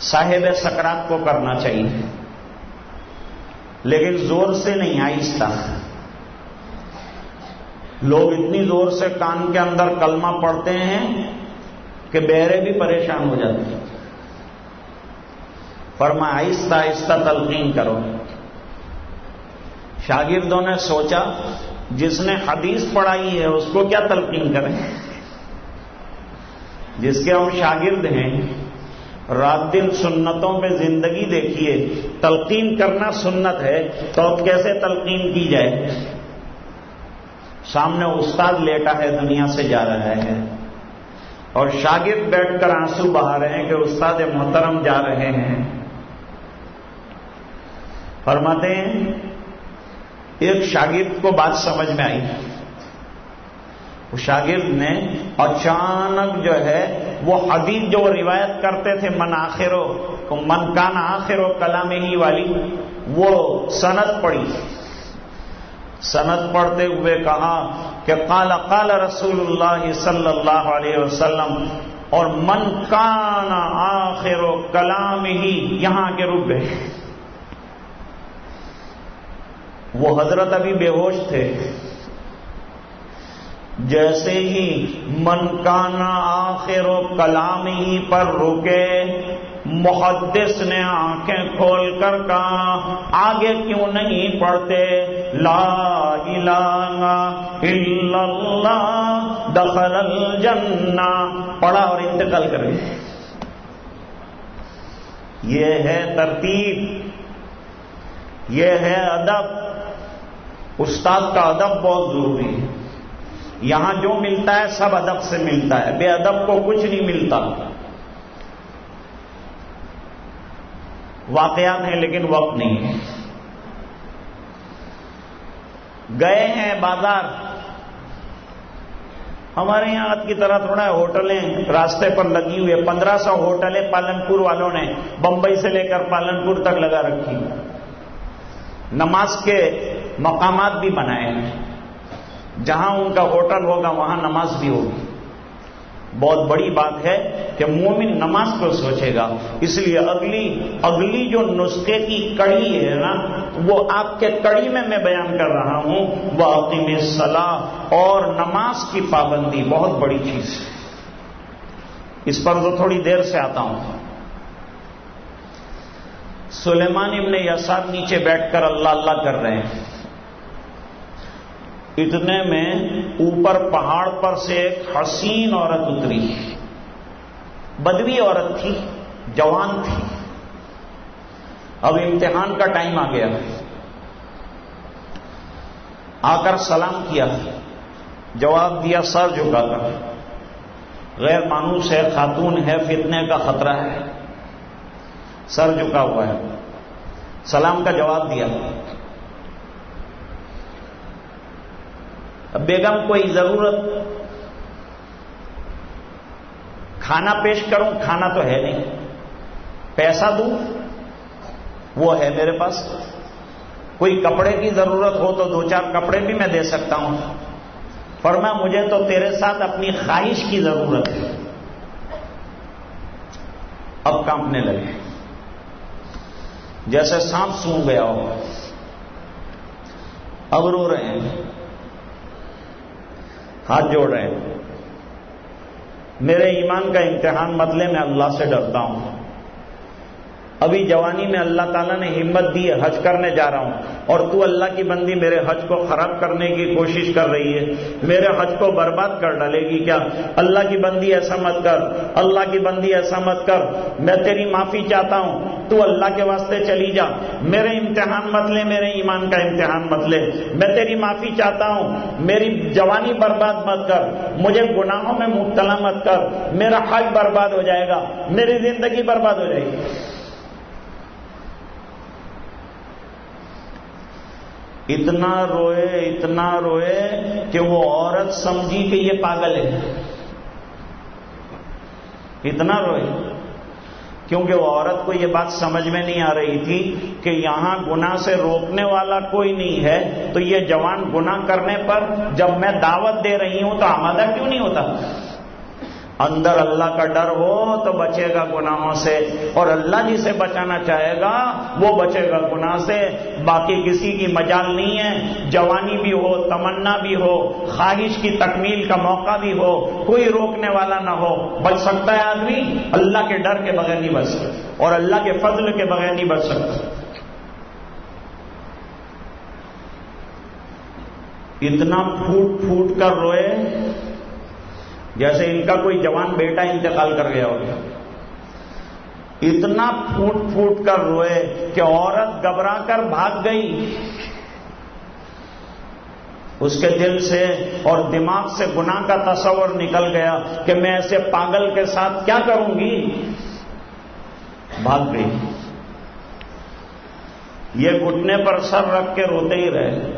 صاحب سکرات کو کرنا چاہیے۔ لیکن زور سے نہیں آہستہ۔ لوگ اتنی زور سے کان کے اندر کلمہ پڑھتے ہیں کہ بہرے بھی پریشان ہو جاتے ہیں۔ فرما آہستہ آہستہ تلقین کرو۔ شاگردوں نے سوچا، جس نے حدیث پڑھائی ہے، اس کو کیا تلقین کریں؟ جس کے ہم شاگرد ہیں، رات دن سنتوں پہ زندگی دیکھیے، تلقین کرنا سنت ہے، تو اب کیسے تلقین کی جائے؟ سامنے استاد لیٹا ہے، دنیا سے جا رہا ہے۔ اور شاگرد بیٹھ کر آنسو بہا رہے ہیں کہ استاد محترم جا رہے ہیں۔ فرماتے ہیں، ایک شاگرد کو بات سمجھ میں آئی۔ شاگرد نے اچانک جو ہے، وہ حدیث جو روایت کرتے تھے، من آخرو من کان آخرو کلام ہی والی، وہ سند پڑی سند پڑھتے ہوئے کہا کہ قال قال رسول اللہ صلی اللہ علیہ وسلم، اور من کان آخر و کلام ہی یہاں کے روپے وہ حضرت ابھی بے ہوش تھے۔ جیسے ہی من کانا آخر و کلام ہی پر رکے، محدث نے آنکھیں کھول کر کہا، آگے کیوں نہیں پڑھتے؟ لا الہ الا اللہ، دخل الجنہ۔ پڑھا اور انتقال کرے یہ ہے ترتیب، یہ ہے ادب۔ استاد کا ادب بہت ضروری ہے۔ یہاں جو ملتا ہے سب ادب سے ملتا ہے۔ بے ادب کو کچھ نہیں ملتا۔ واقعات ہیں لیکن وقت نہیں ہے۔ گئے ہیں بازار۔ ہمارے یہاں کی طرح تھوڑا ہوٹلیں راستے پر لگی ہوئی پندرہ سو ہوٹلیں پالنپور والوں نے بمبئی سے لے کر پالنپور تک لگا رکھی نماز کے مقامات بھی بنائے ہیں۔ جہاں ان کا ہوٹل ہوگا، وہاں نماز بھی ہوگی۔ بہت بڑی بات ہے کہ مومن نماز کو سوچے گا۔ اس لیے اگلی اگلی جو نسخے کی کڑی ہے نا، وہ آپ کے کڑی میں میں بیان کر رہا ہوں۔ وہ عقیم صلاح اور نماز کی پابندی بہت بڑی چیز ہے۔ اس پر تو تھوڑی دیر سے آتا ہوں۔ سلیمان ابن یساد نیچے بیٹھ کر اللہ اللہ کر رہے ہیں۔ اتنے میں اوپر پہاڑ پر سے ایک حسین عورت اتری۔ بدوی عورت تھی، جوان تھی۔ اب امتحان کا ٹائم آ گیا۔ آ کر سلام کیا۔ جواب دیا، سر جھکا کر۔ غیر مانوس ہے، خاتون ہے، فتنے کا خطرہ ہے۔ سر جھکا ہوا ہے۔ سلام کا جواب دیا اب بیگم کوئی ضرورت کھانا پیش کروں؟ کھانا تو ہے نہیں۔ پیسہ دوں؟ وہ ہے میرے پاس۔ کوئی کپڑے کی ضرورت ہو تو دو چار کپڑے بھی میں دے سکتا ہوں۔ فرما، مجھے تو تیرے ساتھ اپنی خواہش کی ضرورت ہے۔ اب کانپنے لگے۔ جیسے سانپ سونگ گیا ہو۔ اب رو رہے ہیں۔ ہاتھ جوڑ رہے ہیں۔ میرے ایمان کا امتحان بدلے میں اللہ سے ڈرتا ہوں۔ ابھی جوانی میں اللہ تعالیٰ نے ہمت دی ہے حج کرنے جا رہا ہوں۔ اور تو اللہ کی بندی میرے حج کو خراب کرنے کی کوشش کر رہی ہے۔ میرے حج کو برباد کر ڈالے گی کیا؟ اللہ کی بندی ایسا مت کر۔ اللہ کی بندی ایسا مت کر۔ میں تیری معافی چاہتا ہوں۔ تو اللہ کے واسطے چلی جا۔ میرے امتحان مت لے، میرے ایمان کا امتحان مت لے۔ میں تیری معافی چاہتا ہوں۔ میری جوانی برباد مت کر۔ مجھے گناہوں میں مبتلا مت کر۔ میرا حج برباد ہو جائے گا۔ میری زندگی برباد ہو جائے گی۔ اتنا روئے اتنا روئے کہ وہ عورت سمجھی کہ یہ پاگل ہے۔ اتنا روئے۔ کیونکہ وہ عورت کو یہ بات سمجھ میں نہیں آ رہی تھی کہ یہاں گنا سے روکنے والا کوئی نہیں ہے، تو یہ جوان گنا کرنے پر جب میں دعوت دے رہی ہوں تو آمادہ کیوں نہیں ہوتا؟ اندر اللہ کا ڈر ہو تو بچے گا گناہوں سے اور اللہ جسے بچانا چاہے گا وہ بچے گا گناہ سے باقی کسی کی مجال نہیں ہے جوانی بھی ہو تمنا بھی ہو خواہش کی تکمیل کا موقع بھی ہو کوئی روکنے والا نہ ہو بچ سکتا ہے آدمی اللہ کے ڈر کے بغیر نہیں بچ سکتا اور اللہ کے فضل کے بغیر نہیں بچ سکتا اتنا پھوٹ پھوٹ کر روئے جیسے ان کا کوئی جوان بیٹا انتقال کر گیا ہوگا اتنا پھوٹ پھوٹ کر روئے کہ عورت گھبرا کر بھاگ گئی۔ اس کے دل سے اور دماغ سے گناہ کا تصور نکل گیا کہ میں ایسے پاگل کے ساتھ کیا کروں گی۔ بھاگ گئی۔ یہ گھٹنے پر سر رکھ کے روتے ہی رہے۔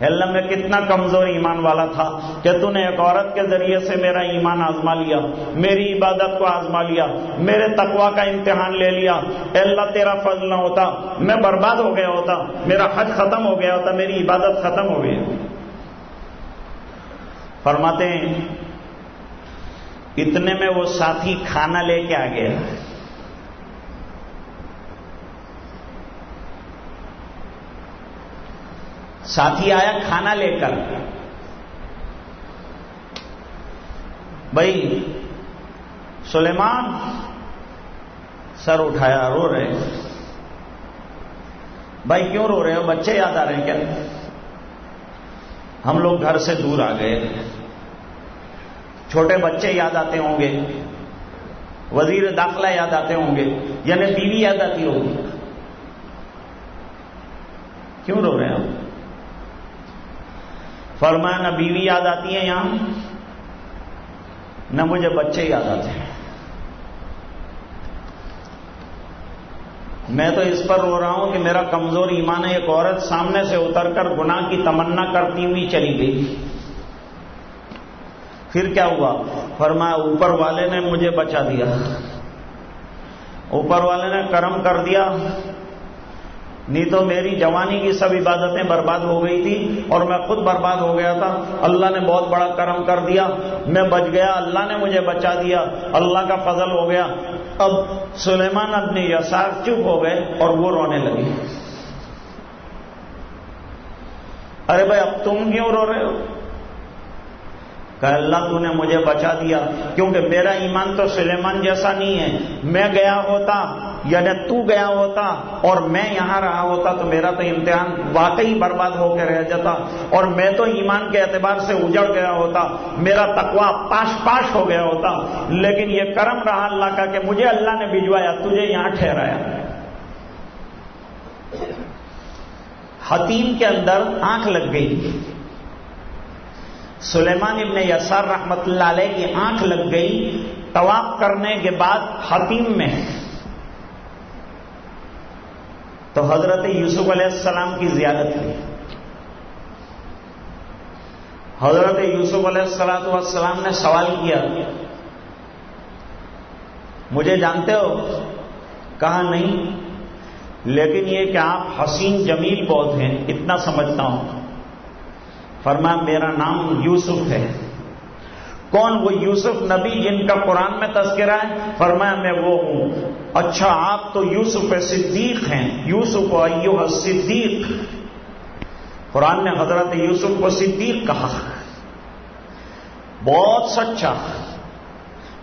اللہ میں کتنا کمزور ایمان والا تھا کہ تو نے ایک عورت کے ذریعے سے میرا ایمان آزما لیا، میری عبادت کو آزما لیا، میرے تقوا کا امتحان لے لیا۔ اللہ، تیرا فضل نہ ہوتا، میں برباد ہو گیا ہوتا، میرا حج ختم ہو گیا ہوتا، میری عبادت ختم ہو گئی۔ فرماتے ہیں، اتنے میں وہ ساتھی کھانا لے کے آ گیا۔ ساتھی آیا کھانا لے کر۔ بھائی، سلیمان سر اٹھایا، رو رہے۔ بھائی، کیوں رو رہے ہو؟ بچے یاد آ رہے ہیں کیا؟ ہم لوگ گھر سے دور آ گئے۔ چھوٹے بچے یاد آتے ہوں گے۔ وزیر داخلہ یاد آتے ہوں گے۔ یعنی بیوی یاد آتی ہوگی۔ کیوں رو رہے ہیں ہم فرمایا، نہ بیوی یاد آتی ہے یہاں، نہ مجھے بچے یاد آتے ہیں۔ میں تو اس پر رو رہا ہوں کہ میرا کمزور ایمان ایک عورت سامنے سے اتر کر گناہ کی تمنا کرتی ہوئی چلی گئی۔ پھر کیا ہوا؟ فرمایا، اوپر والے نے مجھے بچا دیا۔ اوپر والے نے کرم کر دیا۔ نہیں تو میری جوانی کی سب عبادتیں برباد ہو گئی تھی اور میں خود برباد ہو گیا تھا۔ اللہ نے بہت بڑا کرم کر دیا۔ میں بچ گیا۔ اللہ نے مجھے بچا دیا۔ اللہ کا فضل ہو گیا۔ اب سلیمان اپنے یسار چپ ہو گئے اور وہ رونے لگے۔ ارے بھائی، اب تم کیوں رو رہے ہو؟ کہ اللہ تو نے مجھے بچا دیا، کیونکہ میرا ایمان تو سلیمان جیسا نہیں ہے۔ میں گیا ہوتا یعنی تو گیا ہوتا، اور میں یہاں رہا ہوتا، تو میرا تو امتحان واقعی برباد ہو کے رہ جاتا۔ اور میں تو ایمان کے اعتبار سے اجڑ گیا ہوتا، میرا تقوا پاش پاش ہو گیا ہوتا۔ لیکن یہ کرم رہا اللہ کا کہ مجھے اللہ نے بھجوایا، تجھے یہاں ٹھہرایا۔ حتیم کے اندر آنکھ لگ گئی۔ سلیمان ابن یسار رحمت اللہ علیہ کی آنکھ لگ گئی، طواف کرنے کے بعد حتیم میں۔ تو حضرت یوسف علیہ السلام کی زیادت کی حضرت یوسف علیہ السلام والسلام نے سوال کیا، مجھے جانتے ہو؟ کہا، نہیں، لیکن یہ کہ آپ حسین جمیل بہت ہیں، اتنا سمجھتا ہوں۔ فرمایا میرا نام یوسف ہے۔ کون وہ یوسف نبی جن کا قرآن میں تذکرہ ہے؟ فرمایا میں وہ ہوں۔ اچھا آپ تو یوسف صدیق ہیں۔ یوسف ایوہ صدیق۔ قرآن نے حضرت یوسف کو صدیق کہا۔ بہت سچا۔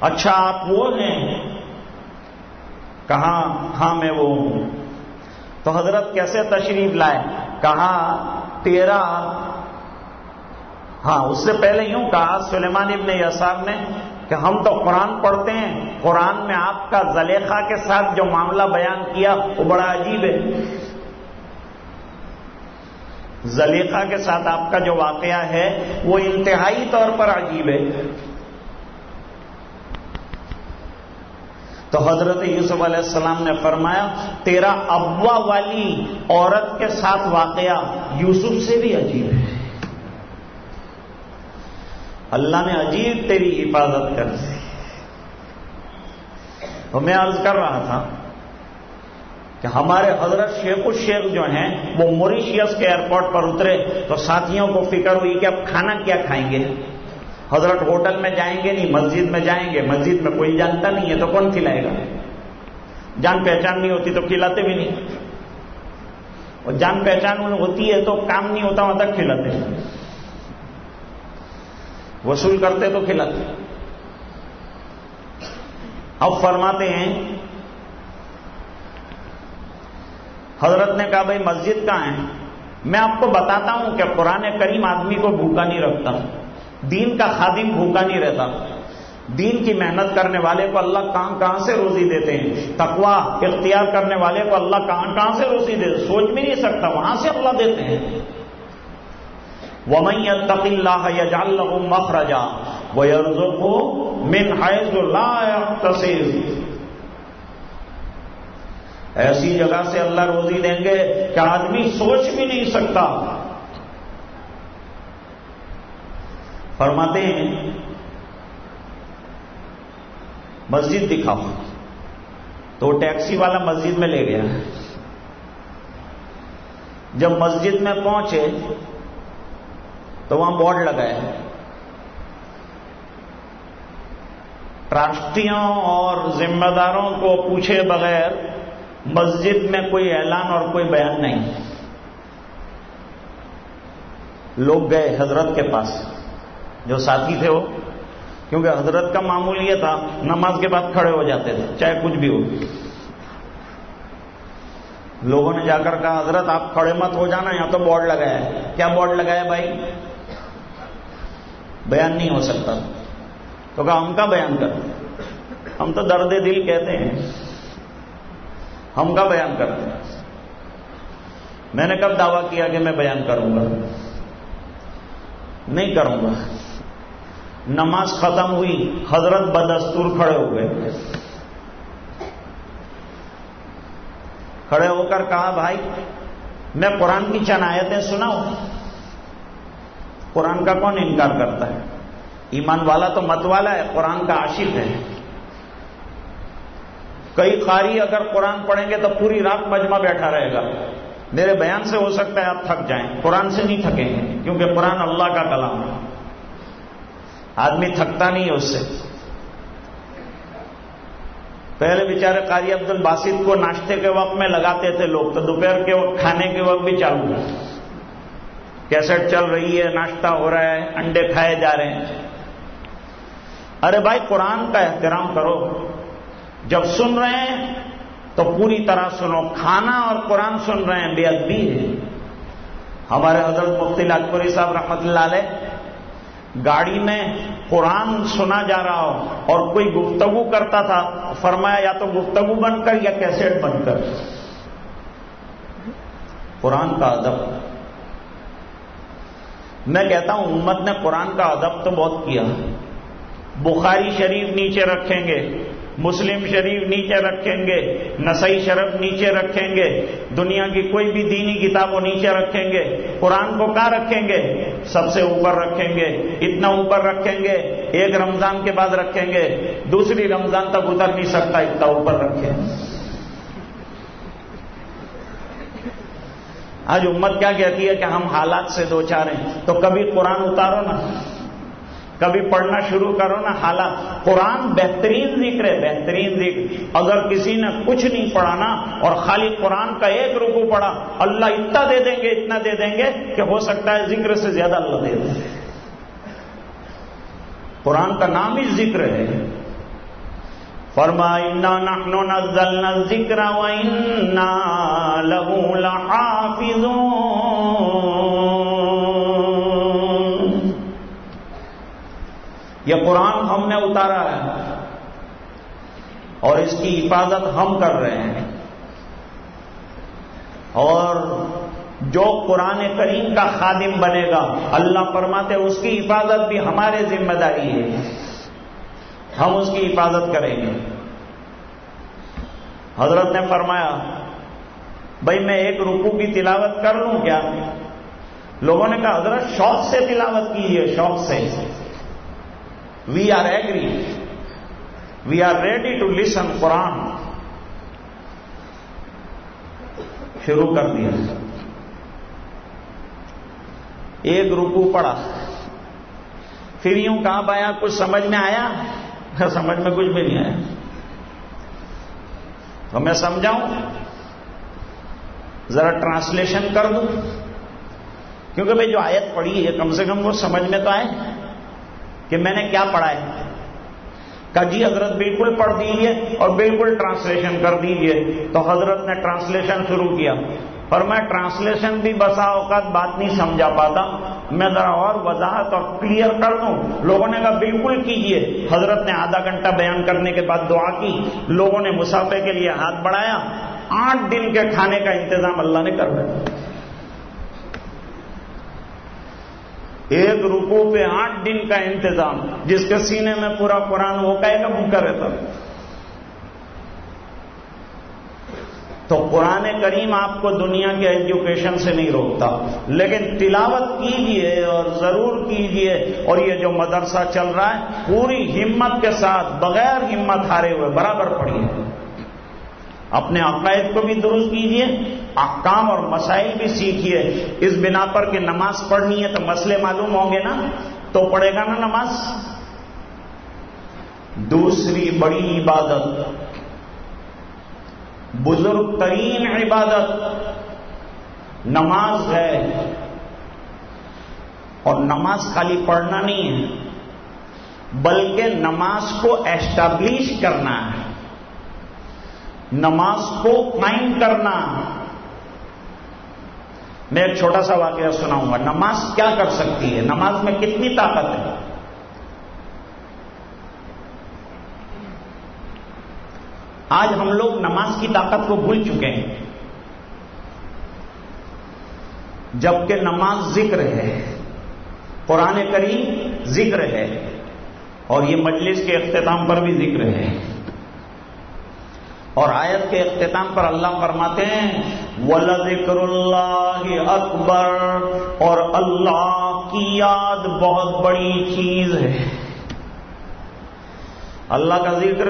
اچھا آپ وہ ہیں۔ کہا ہاں میں وہ ہوں۔ تو حضرت کیسے تشریف لائے؟ کہا، تیرا ہاں اس سے پہلے یوں کہا، سلیمان ابن یسار نے کہ ہم تو قرآن پڑھتے ہیں، قرآن میں آپ کا زلیخا کے ساتھ جو معاملہ بیان کیا، وہ بڑا عجیب ہے۔ زلیخا کے ساتھ آپ کا جو واقعہ ہے، وہ انتہائی طور پر عجیب ہے۔ تو حضرت یوسف علیہ السلام نے فرمایا، تیرا ابا والی عورت کے ساتھ واقعہ یوسف سے بھی عجیب ہے۔ اللہ نے عجیب تیری حفاظت کر دی۔ تو میں عرض کر رہا تھا کہ ہمارے حضرت شیخ الشیخ جو ہیں، وہ موریشیس کے ایئرپورٹ پر اترے تو ساتھیوں کو فکر ہوئی کہ اب کھانا کیا کھائیں گے۔ حضرت ہوٹل میں جائیں گے نہیں، مسجد میں جائیں گے۔ مسجد میں کوئی جانتا نہیں ہے تو کون کھلائے گا؟ جان پہچان نہیں ہوتی تو کھلاتے بھی نہیں۔ اور جان پہچان ہوتی ہے تو کام نہیں ہوتا، وہاں تک کھلاتے وصول کرتے تو کھلاتے اب فرماتے ہیں، حضرت نے کہا، بھائی مسجد کہاں ہے؟ میں آپ کو بتاتا ہوں کہ قرآن کریم آدمی کو بھوکا نہیں رکھتا، دین کا خادم بھوکا نہیں رہتا۔ دین کی محنت کرنے والے کو اللہ کہاں کہاں سے روزی دیتے ہیں؟ تقوا اختیار کرنے والے کو اللہ کہاں کہاں سے روزی دیتے سوچ بھی نہیں سکتا، وہاں سے اللہ دیتے ہیں۔ وہ میں تقی اللہ یا جال مخرجا وہ من حیض لا تصیر ایسی جگہ سے اللہ روزی دیں گے کہ آدمی سوچ بھی نہیں سکتا۔ فرماتے ہیں، مسجد دکھاؤ۔ تو ٹیکسی والا مسجد میں لے گیا۔ جب مسجد میں پہنچے تو وہاں بورڈ لگایا ٹرسٹیوں اور ذمہ داروں کو پوچھے بغیر مسجد میں کوئی اعلان اور کوئی بیان نہیں۔ لوگ گئے حضرت کے پاس۔ جو ساتھی تھے وہ، کیونکہ حضرت کا معمول یہ تھا، نماز کے بعد کھڑے ہو جاتے تھے، چاہے کچھ بھی ہو۔ لوگوں نے جا کر کہا، حضرت، آپ کھڑے مت ہو جانا، یہاں تو بورڈ لگایا ہے۔ کیا بورڈ لگایا بھائی؟ بیان نہیں ہو سکتا۔ تو کہا، ہم کا بیان کر۔ ہم تو درد دل کہتے ہیں۔ ہم کا بیان کرتے ہیں میں نے کب دعویٰ کیا کہ میں بیان کروں گا؟ نہیں کروں گا۔ نماز ختم ہوئی، حضرت بدستور کھڑے ہو گئے۔ کھڑے ہو کر کہا، بھائی، میں قرآن کی چند آیتیں سناؤں۔ قرآن کا کون انکار کرتا ہے؟ ایمان والا تو مت والا ہے، قرآن کا عاشق ہے۔ کئی قاری اگر قرآن پڑھیں گے تو پوری رات مجمع بیٹھا رہے گا۔ میرے بیان سے ہو سکتا ہے آپ تھک جائیں۔ قرآن سے نہیں تھکیں گے، کیونکہ قرآن اللہ کا کلام ہے۔ آدمی تھکتا نہیں ہے اس سے۔ پہلے بیچارے قاری عبد الباسط کو ناشتے کے وقت میں لگاتے تھے لوگ، تو دوپہر کے وقت کھانے کے وقت بھی چالو ہے کیسٹ چل رہی ہے، ناشتہ ہو رہا ہے، انڈے کھائے جا رہے ہیں۔ ارے بھائی، قرآن کا احترام کرو۔ جب سن رہے ہیں تو پوری طرح سنو۔ کھانا اور قرآن سن رہے ہیں، بے ادبی ہے۔ ہمارے حضرت مفتی لاجپوری صاحب رحمت اللہ علیہ، گاڑی میں قرآن سنا جا رہا ہو اور کوئی گفتگو کرتا تھا، فرمایا یا تو گفتگو بن کر یا کیسٹ بن کر۔ قرآن کا ادب۔ میں کہتا ہوں امت نے قرآن کا ادب تو بہت کیا۔ بخاری شریف نیچے رکھیں گے، مسلم شریف نیچے رکھیں گے، نسائی شرف نیچے رکھیں گے، دنیا کی کوئی بھی دینی کتاب وہ نیچے رکھیں گے۔ قرآن کو کہاں رکھیں گے؟ سب سے اوپر رکھیں گے، اتنا اوپر رکھیں گے، ایک رمضان کے بعد رکھیں گے، دوسری رمضان تک اتر نہیں سکتا، اتنا اوپر رکھیں۔ آج امت کیا کہتی ہے کہ ہم حالات سے دو چار ہیں۔ تو کبھی قرآن اتارو نا، کبھی پڑھنا شروع کرو نا حالات۔ قرآن بہترین ذکر ہے، بہترین ذکر۔ اگر کسی نے کچھ نہیں پڑھانا اور خالی قرآن کا ایک رکو پڑھا، اللہ اتنا دے دیں گے، اتنا دے دیں گے کہ ہو سکتا ہے ذکر سے زیادہ اللہ دے دیں قرآن کا نام ہی ذکر ہے۔ فرمائنا، نحن نزلنا الذکر وإنا له لحافظون۔ یہ قرآن ہم نے اتارا ہے اور اس کی حفاظت ہم کر رہے ہیں۔ اور جو قرآن کریم کا خادم بنے گا، اللہ فرماتے اس کی حفاظت بھی ہمارے ذمہ داری ہے۔ ہم اس کی حفاظت کریں گے۔ حضرت نے فرمایا، بھائی میں ایک رکو کی تلاوت کر لوں کیا؟ لوگوں نے کہا، حضرت شوق سے تلاوت کیجیے، شوق سے۔ We are agree we are ready to listen Quran شروع کر دیا۔ ایک رکو پڑا پھر یوں کہا بایا کچھ سمجھ میں آیا؟ سمجھ میں کچھ بھی نہیں آیا۔ تو میں سمجھاؤں، ذرا ٹرانسلیشن کر دوں۔ کیونکہ بھائی جو آیت پڑھی ہے کم سے کم وہ سمجھ میں تو آئے کہ میں نے کیا پڑھا ہے۔ کہ جی حضرت بالکل پڑھ دیجیے اور بالکل ٹرانسلیشن کر دیجیے تو حضرت نے ٹرانسلیشن شروع کیا۔ اور میں ٹرانسلیشن بھی بسا اوقات بات نہیں سمجھا پاتا۔ میں ذرا اور وضاحت اور کلیئر کر دوں۔ لوگوں نے کہا، بالکل کیجیے۔ حضرت نے آدھا گھنٹہ بیان کرنے کے بعد دعا کی۔ لوگوں نے مسافے کے لیے ہاتھ بڑھایا۔ آٹھ دن کے کھانے کا انتظام اللہ نے کر دیا ایک رکو پہ آٹھ دن کا انتظام، جس کے سینے میں پورا قرآن وہ کہے گا بھوکا رہتا تو قرآن کریم آپ کو دنیا کے ایجوکیشن سے نہیں روکتا۔ لیکن تلاوت کیجیے اور ضرور کیجیے اور یہ جو مدرسہ چل رہا ہے، پوری ہمت کے ساتھ، بغیر ہمت ہارے ہوئے، برابر پڑھیے۔ اپنے عقائد کو بھی درست کیجیے، احکام اور مسائل بھی سیکھیے۔ اس بنا پر کہ نماز پڑھنی ہے تو مسئلے معلوم ہوں گے نا، تو پڑھے گا نا نماز۔ دوسری بڑی عبادت بزرگ ترین عبادت نماز ہے اور نماز خالی پڑھنا نہیں ہے، بلکہ نماز کو ایسٹیبلش کرنا ہے، نماز کو قائم کرنا۔ میں ایک چھوٹا سا واقعہ سناؤں گا، نماز کیا کر سکتی ہے؟ نماز میں کتنی طاقت ہے؟ آج ہم لوگ نماز کی طاقت کو بھول چکے ہیں۔ جبکہ نماز ذکر ہے، قرآن کریم ذکر ہے، اور یہ مجلس کے اختتام پر بھی ذکر ہے۔ اور آیت کے اختتام پر اللہ فرماتے ہیں ولا ذکر اللہ اکبر اور اللہ کی یاد بہت بڑی چیز ہے۔ اللہ کا ذکر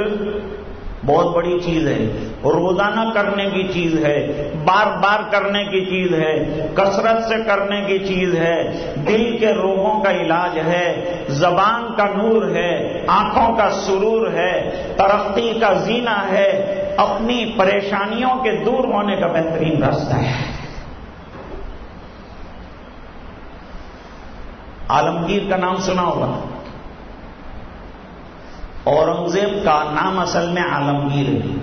بہت بڑی چیز ہے۔ روزانہ کرنے کی چیز ہے، بار بار کرنے کی چیز ہے، کثرت سے کرنے کی چیز ہے۔ دل کے روگوں کا علاج ہے، زبان کا نور ہے، آنکھوں کا سرور ہے، ترقی کا زینہ ہے۔ اپنی پریشانیوں کے دور ہونے کا بہترین راستہ ہے۔ عالمگیر کا نام سنا ہوگا۔ اورنگزیب کا نام اصل میں عالمگیر ہے۔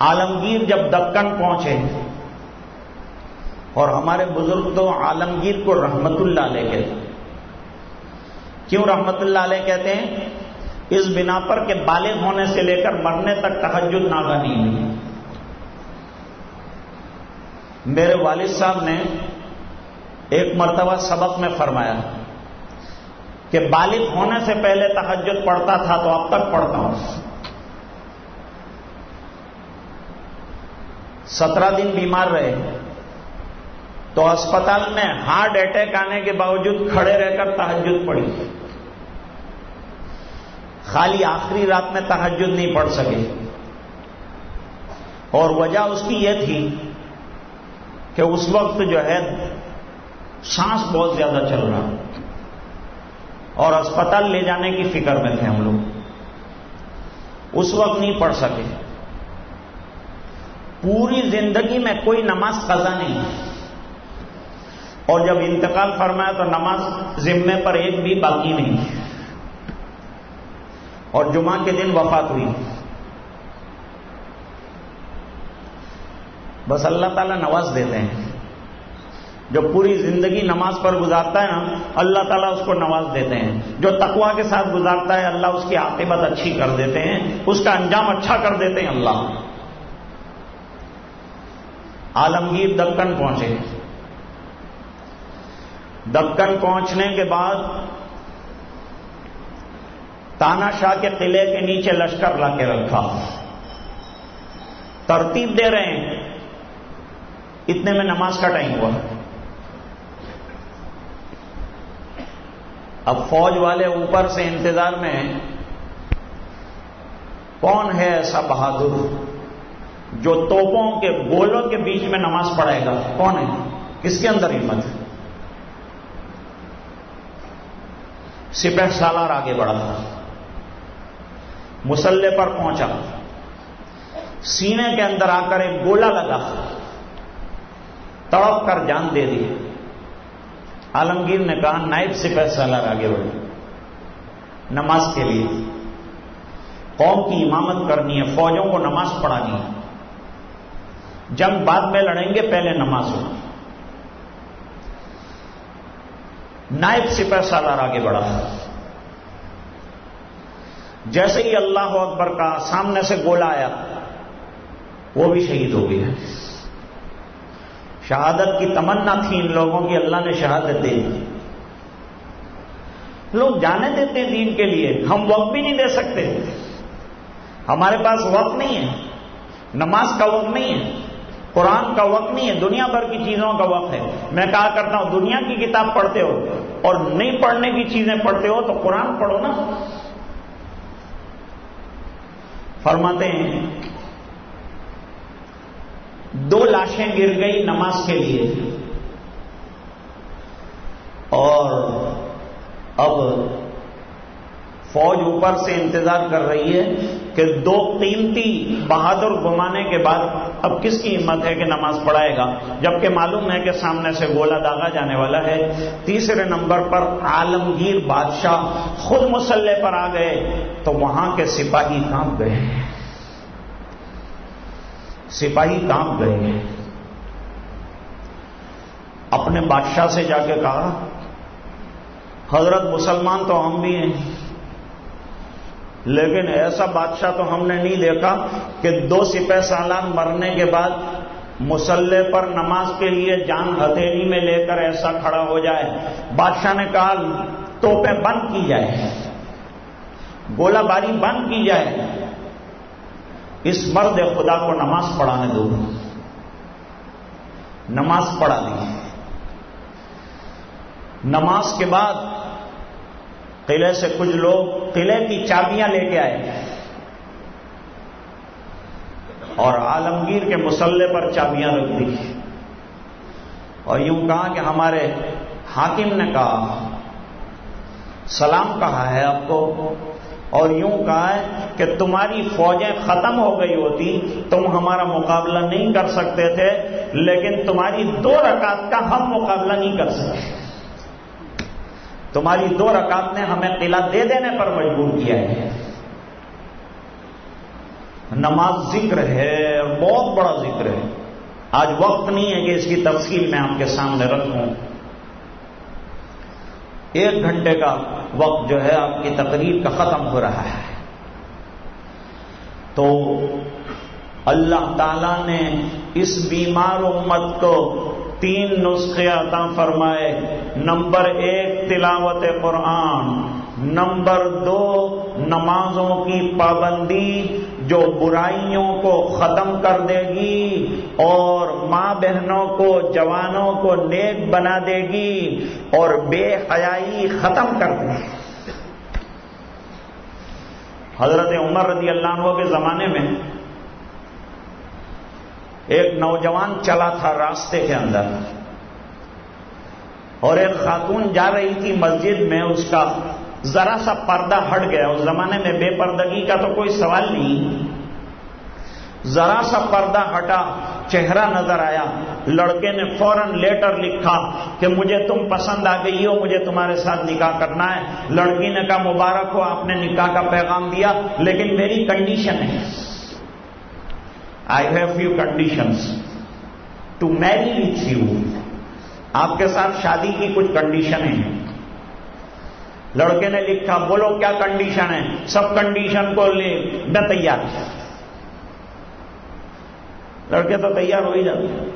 عالمگیر جب دکن پہنچے اور ہمارے بزرگ تو عالمگیر کو رحمت اللہ علیہ کہتے کیوں رحمت اللہ علیہ کہتے ہیں؟ اس بنا پر کہ بالغ ہونے سے لے کر مرنے تک تحجد ناگا نہیں ہوئی۔ میرے والد صاحب نے ایک مرتبہ سبق میں فرمایا۔ کہ بالغ ہونے سے پہلے تحجد پڑھتا تھا تو اب تک پڑھتا ہوں۔ سترہ دن بیمار رہے۔ تو اسپتال میں ہارٹ اٹیک آنے کے باوجود کھڑے رہ کر تحجد پڑھی۔ خالی آخری رات میں تحجد نہیں پڑھ سکے۔ اور وجہ اس کی یہ تھی کہ اس وقت جو ہے، سانس بہت زیادہ چل رہا۔ اور اسپتال لے جانے کی فکر میں تھے ہم لوگ۔ اس وقت نہیں پڑھ سکے۔ پوری زندگی میں کوئی نماز قضا نہیں۔ اور جب انتقال فرمایا تو نماز ذمے پر ایک بھی باقی نہیں۔ اور جمعہ کے دن وفات ہوئی۔ بس اللہ تعالیٰ نواز دیتے ہیں۔ جو پوری زندگی نماز پر گزارتا ہے نا، اللہ تعالیٰ اس کو نواز دیتے ہیں۔ جو تقوا کے ساتھ گزارتا ہے، اللہ اس کی عاقبت اچھی کر دیتے ہیں۔ اس کا انجام اچھا کر دیتے ہیں اللہ۔ عالمگیر دکن پہنچے۔ دکن پہنچنے کے بعد تانا شاہ کے قلعے کے نیچے لشکر لا کے رکھا۔ ترتیب دے رہے ہیں۔ اتنے میں نماز کا ٹائم ہوا۔ اب فوج والے اوپر سے انتظار میں کون ہے ایسا بہادر جو توپوں کے گولوں کے بیچ میں نماز پڑھائے گا؟ کون ہے؟ کس کے اندر ہمت ہے؟ سپہ سالار آگے بڑھا۔ مسلح پر پہنچا۔ سینے کے اندر آ کر ایک گولا لگا۔ تڑپ کر جان دے دی۔ عالمگیر نے کہا، نائب سپہ سالار آگے بڑھے۔ نماز کے لیے۔ قوم کی امامت کرنی ہے، فوجوں کو نماز پڑھانی ہے۔ جنگ بعد میں لڑیں گے، پہلے نماز ہو۔ نائب سپہ سالار آگے بڑھا۔ جیسے ہی اللہ اکبر کا سامنے سے گولا آیا، وہ بھی شہید ہو گیا شہادت کی تمنا تھی ان لوگوں کی، اللہ نے شہادت دے دی۔ لوگ جانے دیتے ہیں دین کے لیے، ہم وقت بھی نہیں دے سکتے۔ ہمارے پاس وقت نہیں ہے۔ نماز کا وقت نہیں ہے۔ قرآن کا وقت نہیں ہے۔ دنیا بھر کی چیزوں کا وقت ہے۔ میں کہا کرتا ہوں، دنیا کی کتاب پڑھتے ہو اور نہیں پڑھنے کی چیزیں پڑھتے ہو تو قرآن پڑھو نا۔ فرماتے ہیں دو لاشیں گر گئی نماز کے لیے۔ اور اب فوج اوپر سے انتظار کر رہی ہے کہ دو قیمتی بہادر گمانے کے بعد اب کس کی ہمت ہے کہ نماز پڑھائے گا؟ جبکہ معلوم ہے کہ سامنے سے گولا داغا جانے والا ہے۔ تیسرے نمبر پر عالمگیر بادشاہ خود مسلح پر آ گئے تو وہاں کے سپاہی کام گئے۔ سپاہی کام گئے اپنے بادشاہ سے جا کے کہا، حضرت مسلمان تو ہم بھی ہیں، لیکن ایسا بادشاہ تو ہم نے نہیں دیکھا کہ دو سپہ سالان مرنے کے بعد مسلح پر نماز کے لیے جان ہتھیلی میں لے کر ایسا کھڑا ہو جائے۔ بادشاہ نے کہا، توپیں بند کی جائے گولہ باری بند کی جائے۔ اس مرد خدا کو نماز پڑھانے دو۔ نماز پڑھا دی۔ نماز کے بعد قلعے سے کچھ لوگ قلعے کی چابیاں لے کے آئے۔ اور عالمگیر کے مسلح پر چابیاں رکھ دی۔ اور یوں کہا کہ ہمارے حاکم نے کہا، سلام کہا ہے آپ کو۔ اور یوں کہا ہے کہ تمہاری فوجیں ختم ہو گئی ہوتی، تم ہمارا مقابلہ نہیں کر سکتے تھے، لیکن تمہاری دو رکعت کا ہم مقابلہ نہیں کر سکتے۔ تمہاری دو رکعت نے ہمیں قلعہ دے دینے پر مجبور کیا ہے۔ نماز ذکر ہے، بہت بڑا ذکر ہے۔ آج وقت نہیں ہے کہ اس کی تفصیل میں آپ کے سامنے رکھوں۔ ایک گھنٹے کا وقت جو ہے آپ کی تقریب کا ختم ہو رہا ہے۔ تو اللہ تعالی نے اس بیمار امت کو تین نسخے عطا فرمائے۔ نمبر ایک تلاوت قرآن، نمبر دو نمازوں کی پابندی جو برائیوں کو ختم کر دے گی اور ماں بہنوں کو، جوانوں کو نیک بنا دے گی اور بے حیائی ختم کر دے گی۔ حضرت عمر رضی اللہ عنہ کے زمانے میں ایک نوجوان چلا تھا راستے کے اندر اور ایک خاتون جا رہی تھی مسجد میں، اس کا ذرا سا پردہ ہٹ گیا اس زمانے میں بے پردگی کا تو کوئی سوال نہیں۔ ذرا سا پردہ ہٹا، چہرہ نظر آیا، لڑکے نے فوراً لیٹر لکھا کہ مجھے تم پسند آ گئی ہو، مجھے تمہارے ساتھ نکاح کرنا ہے۔ لڑکی نے کہا، مبارک ہو، آپ نے نکاح کا پیغام دیا، لیکن میری کنڈیشن ہے۔ I have few conditions to marry with you آپ کے ساتھ شادی کی کچھ کنڈیشنیں ہیں۔ لڑکے نے لکھا، بولو کیا کنڈیشن ہے؟ سب کنڈیشن کو لے، میں تیار لڑکے تو تیار ہو ہی جاتے ہیں۔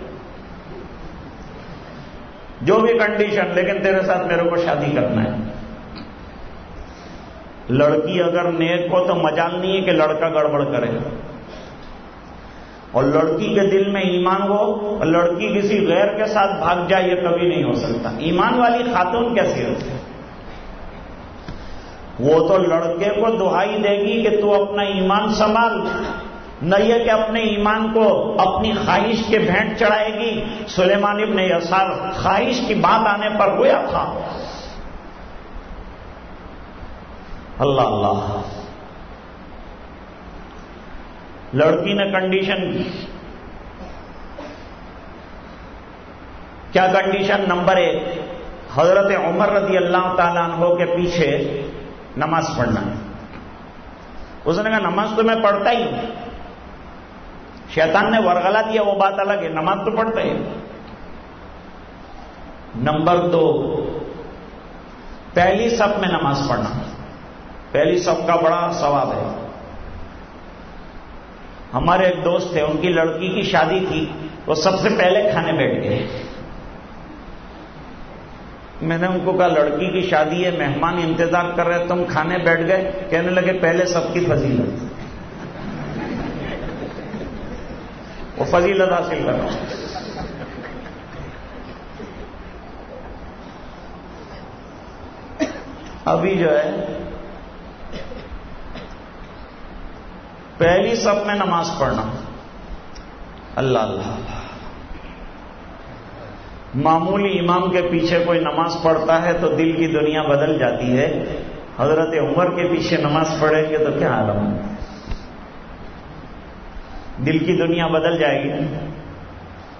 جو بھی کنڈیشن لیکن تیرے ساتھ میرے کو شادی کرنا ہے۔ لڑکی اگر نیک ہو تو مجال نہیں ہے کہ لڑکا گڑبڑ کرے۔ اور لڑکی کے دل میں ایمان ہو اور لڑکی کسی غیر کے ساتھ بھاگ جائے، یہ کبھی نہیں ہو سکتا۔ ایمان والی خاتون کیسی ہوتی ہے؟ وہ تو لڑکے کو دہائی دے گی کہ تو اپنا ایمان سنبھال۔ نہ یہ کہ اپنے ایمان کو اپنی خواہش کے بھینٹ چڑھائے گی۔ سلیمان ابن یسار خواہش کی بات آنے پر ہوا تھا۔ اللہ اللہ۔ لڑکی نے کنڈیشن کی۔ کیا کنڈیشن نمبر ایک۔ حضرت عمر رضی اللہ تعالیٰ عنہ کے پیچھے نماز پڑھنا اس نے کہا نماز تو میں پڑھتا ہی شیطان نے ورگلا دیا وہ بات الگ ہے نماز تو پڑھتا ہی نمبر دو پہلی سب میں نماز پڑھنا پہلی سب کا بڑا ثواب ہے ہمارے ایک دوست تھے ان کی لڑکی کی شادی تھی وہ سب سے پہلے کھانے بیٹھ گئے میں نے ان کو کہا، لڑکی کی شادی ہے، مہمان انتظار کر رہے تم کھانے بیٹھ گئے. کہنے لگے، پہلے سب کی فضیلت. وہ فضیلت حاصل کر رہا ابھی جو ہے، پہلی سب میں نماز پڑھنا۔ اللہ اللہ اللہ۔ معمولی امام کے پیچھے کوئی نماز پڑھتا ہے تو دل کی دنیا بدل جاتی ہے۔ حضرت عمر کے پیچھے نماز پڑھیں گے تو کیا عالم دل کی دنیا بدل جائے گی۔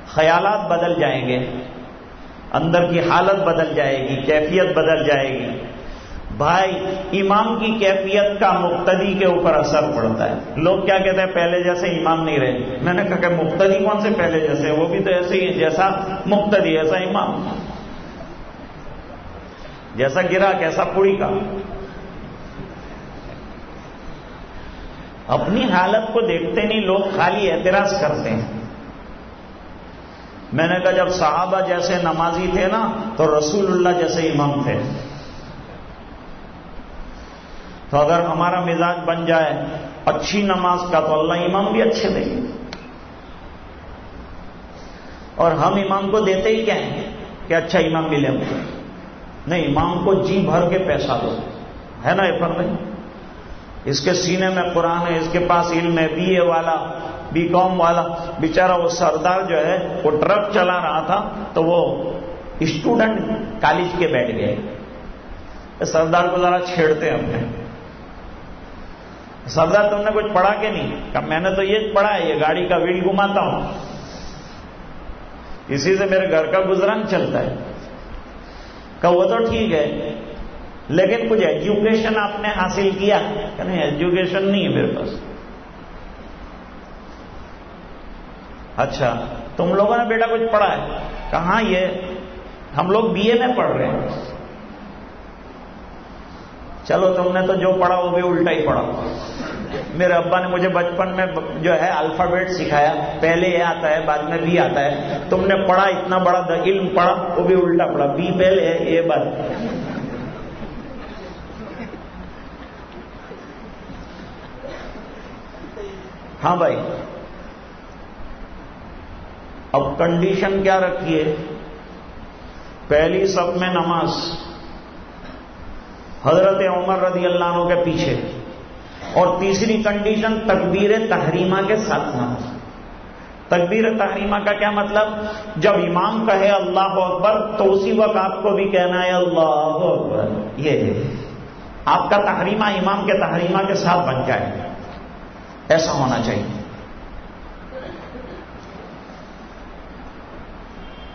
خیالات بدل جائیں گے۔ اندر کی حالت بدل جائے گی۔ کیفیت بدل جائے گی۔ بھائی، امام کی کیفیت کا مقتدی کے اوپر اثر پڑتا ہے۔ لوگ کیا کہتے ہیں؟ پہلے جیسے امام نہیں رہے۔ میں نے کہا کہ مقتدی کون سے پہلے جیسے وہ بھی تو ایسے ہی جیسا مقتدی، ایسا امام۔ جیسا گرا، کیسا پوڑی کا۔ اپنی حالت کو دیکھتے نہیں، لوگ خالی اعتراض کرتے ہیں۔ میں نے کہا، جب صحابہ جیسے نمازی تھے نا، تو رسول اللہ جیسے امام تھے۔ تو اگر ہمارا مزاج بن جائے، اچھی نماز کا تو اللہ امام بھی اچھے دیں گے۔ اور ہم امام کو دیتے ہی کیا ہیں کہ اچھا امام ملے ہم کو۔ نہیں، امام کو جی بھر کے پیسہ دو۔ ہے نا یہ پر نہیں اس کے سینے میں قرآن ہے، اس کے پاس علم ہے، بی اے والا، بی کام والا۔ بیچارہ وہ سردار جو ہے، وہ ٹرک چلا رہا تھا، تو وہ اسٹوڈنٹ کالج کے بیٹھ گئے۔ سردار کو ذرا چھیڑتے ہیں اپنے سردار تم نے کچھ پڑھا کہ نہیں؟ کہ میں نے تو یہ پڑھا ہے، یہ گاڑی کا ویل گھماتا ہوں۔ اسی سے میرے گھر کا گزران چلتا ہے۔ کہ وہ تو ٹھیک ہے، لیکن کچھ ایجوکیشن آپ نے حاصل کیا؟ کہ نہیں ایجوکیشن نہیں ہے میرے پاس۔ اچھا تم لوگوں نے بیٹا کچھ پڑھا ہے؟ کہاں یہ ہم لوگ بی اے میں پڑھ رہے ہیں۔ چلو تم نے تو جو پڑھا وہ بھی الٹا ہی پڑھا۔ میرے ابا نے مجھے بچپن میں جو ہے الفابیٹ سکھایا۔ پہلے یہ آتا ہے، بعد میں بھی آتا ہے۔ تم نے پڑھا، اتنا بڑا علم پڑھا، وہ بھی الٹا پڑھا۔ بی پہلے ہے، یہ بات۔ ہاں بھائی۔ اب کنڈیشن کیا رکھیے؟ پہلی سب میں نماز۔ حضرت عمر رضی اللہ عنہ کے پیچھے اور تیسری کنڈیشن تکبیر تحریمہ کے ساتھ نہ تکبیر تحریمہ کا کیا مطلب؟ جب امام کہے اللہ اکبر تو اسی وقت آپ کو بھی کہنا ہے اللہ اکبر۔ یہ آپ کا تحریمہ امام کے تحریمہ کے ساتھ بن جائے گا۔ ایسا ہونا چاہیے۔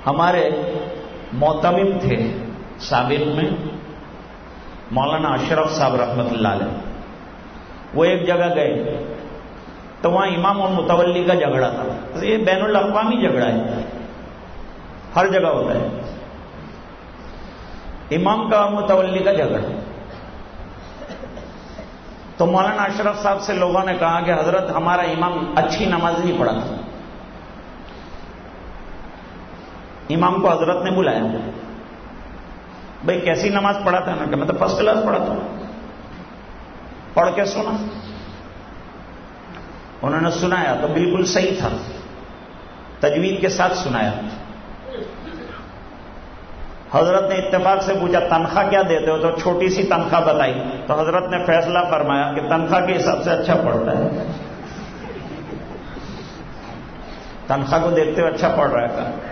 ہمارے موتمم تھے سابق میں۔ مولانا اشرف صاحب رحمت اللہ علیہ، وہ ایک جگہ گئے۔ تو وہاں امام اور متولی کا جھگڑا تھا۔ یہ بین الاقوامی جھگڑا ہے۔ ہر جگہ ہوتا ہے۔ امام کا اور متولی کا جھگڑا۔ تو مولانا اشرف صاحب سے لوگوں نے کہا کہ حضرت ہمارا امام اچھی نماز نہیں پڑھا۔ تھا امام کو حضرت نے بلایا۔ بھائی کیسی نماز پڑھا تھا؟ نا کہ میں تو فرسٹ کلاس پڑھا تھا۔ پڑھ کے سنا۔ انہوں نے سنایا تو بالکل صحیح تھا۔ تجوید کے ساتھ سنایا۔ حضرت نے اتفاق سے پوچھا، تنخواہ کیا دیتے ہو؟ تو چھوٹی سی تنخواہ بتائی۔ تو حضرت نے فیصلہ فرمایا کہ تنخواہ کے حساب سے اچھا پڑتا ہے۔ تنخواہ کو دیکھتے ہوئے اچھا پڑھ رہا ہے۔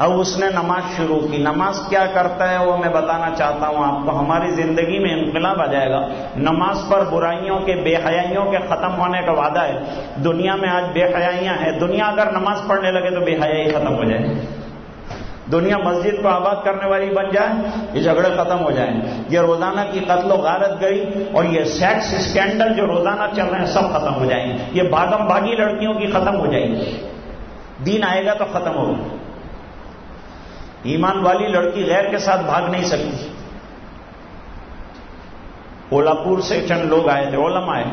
اب اس نے نماز شروع کی۔ نماز کیا کرتا ہے وہ میں بتانا چاہتا ہوں، آپ کو ہماری زندگی میں انقلاب آ جائے گا۔ نماز پر برائیوں کے، بے حیائیوں کے ختم ہونے کا وعدہ ہے۔ دنیا میں آج بے حیائیاں ہیں۔ دنیا اگر نماز پڑھنے لگے تو بے حیائی ختم ہو جائے۔ دنیا مسجد کو آباد کرنے والی بن جائے، یہ جھگڑے ختم ہو جائیں۔ یہ روزانہ کی قتل و غارت گئی اور یہ سیکس اسکینڈل جو روزانہ چل رہے ہیں، سب ختم ہو جائیں۔ گے یہ باغم باغی لڑکیوں کی ختم ہو جائے گی دین آئے گا تو ختم ہوگا۔ ایمان والی لڑکی غیر کے ساتھ بھاگ نہیں سکتی اولاپور سے چند لوگ آئے تھے اولم آئے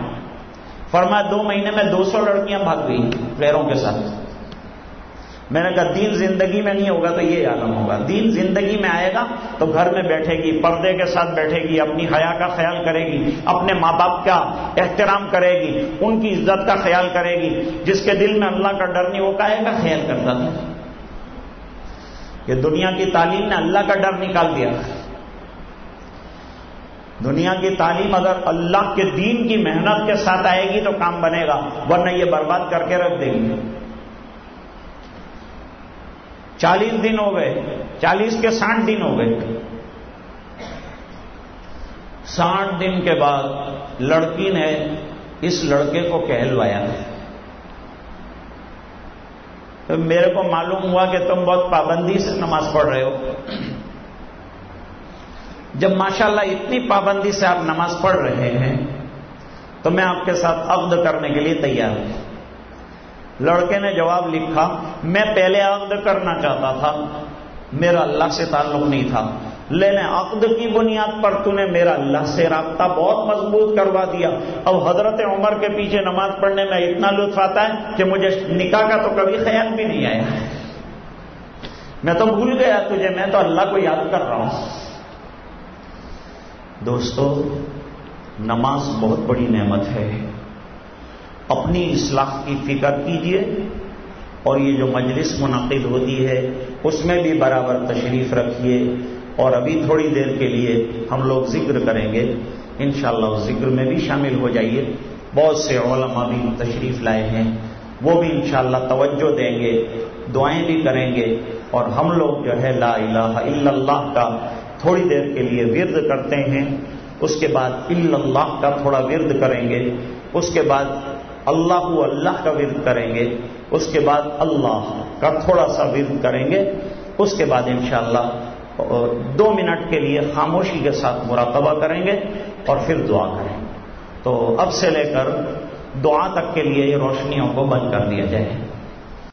فرمایا دو مہینے میں دو سو لڑکیاں بھاگ گئی غیروں کے ساتھ۔ میں نے کہا، دین زندگی میں نہیں ہوگا تو یہ عالم ہوگا۔ دین زندگی میں آئے گا تو گھر میں بیٹھے گی، پردے کے ساتھ بیٹھے گی، اپنی حیا کا خیال کرے گی، اپنے ماں باپ کا احترام کرے گی، ان کی عزت کا خیال کرے گی۔ جس کے دل میں اللہ کا ڈر نہیں، وہ کہے کا خیال کرتا تھا۔ کہ دنیا کی تعلیم نے اللہ کا ڈر نکال دیا۔ دنیا کی تعلیم اگر اللہ کے دین کی محنت کے ساتھ آئے گی تو کام بنے گا، ورنہ یہ برباد کر کے رکھ دیں گے چالیس دن ہو گئے، چالیس کے ساٹھ دن ہو گئے۔ ساٹھ دن کے بعد لڑکی نے اس لڑکے کو کہلوایا۔ تو میرے کو معلوم ہوا کہ تم بہت پابندی سے نماز پڑھ رہے ہو۔ جب ماشاءاللہ اتنی پابندی سے آپ نماز پڑھ رہے ہیں، تو میں آپ کے ساتھ عقد کرنے کے لیے تیار ہوں۔ لڑکے نے جواب لکھا، میں پہلے عقد کرنا چاہتا تھا، میرا اللہ سے تعلق نہیں تھا۔ لینے عقد کی بنیاد پر تو نے میرا اللہ سے رابطہ بہت مضبوط کروا دیا۔ اب حضرت عمر کے پیچھے نماز پڑھنے میں اتنا لطف آتا ہے کہ مجھے نکاح کا تو کبھی خیال بھی نہیں آیا۔ میں تو بھول گیا تجھے، میں تو اللہ کو یاد کر رہا ہوں۔ دوستو، نماز بہت بڑی نعمت ہے۔ اپنی اصلاح کی فکر کیجیے اور یہ جو مجلس منعقد ہوتی ہے، اس میں بھی برابر تشریف رکھیے اور ابھی تھوڑی دیر کے لیے ہم لوگ ذکر کریں گے۔ انشاءاللہ اس ذکر میں بھی شامل ہو جائیے۔ بہت سے علماء بھی تشریف لائے ہیں۔ وہ بھی انشاءاللہ توجہ دیں گے، دعائیں بھی کریں گے۔ اور ہم لوگ جو ہے لا الہ الا اللہ کا تھوڑی دیر کے لیے ورد کرتے ہیں۔ اس کے بعد الا اللہ کا تھوڑا ورد کریں گے۔ اس کے بعد اللہ اللہ کا ورد کریں گے۔ اس کے بعد اللہ کا تھوڑا سا ورد کریں گے۔ اس کے بعد انشاءاللہ دو منٹ کے لیے خاموشی کے ساتھ مراقبہ کریں گے اور پھر دعا کریں۔ گے تو اب سے لے کر دعا تک کے لیے یہ روشنیوں کو بند کر دیا جائے۔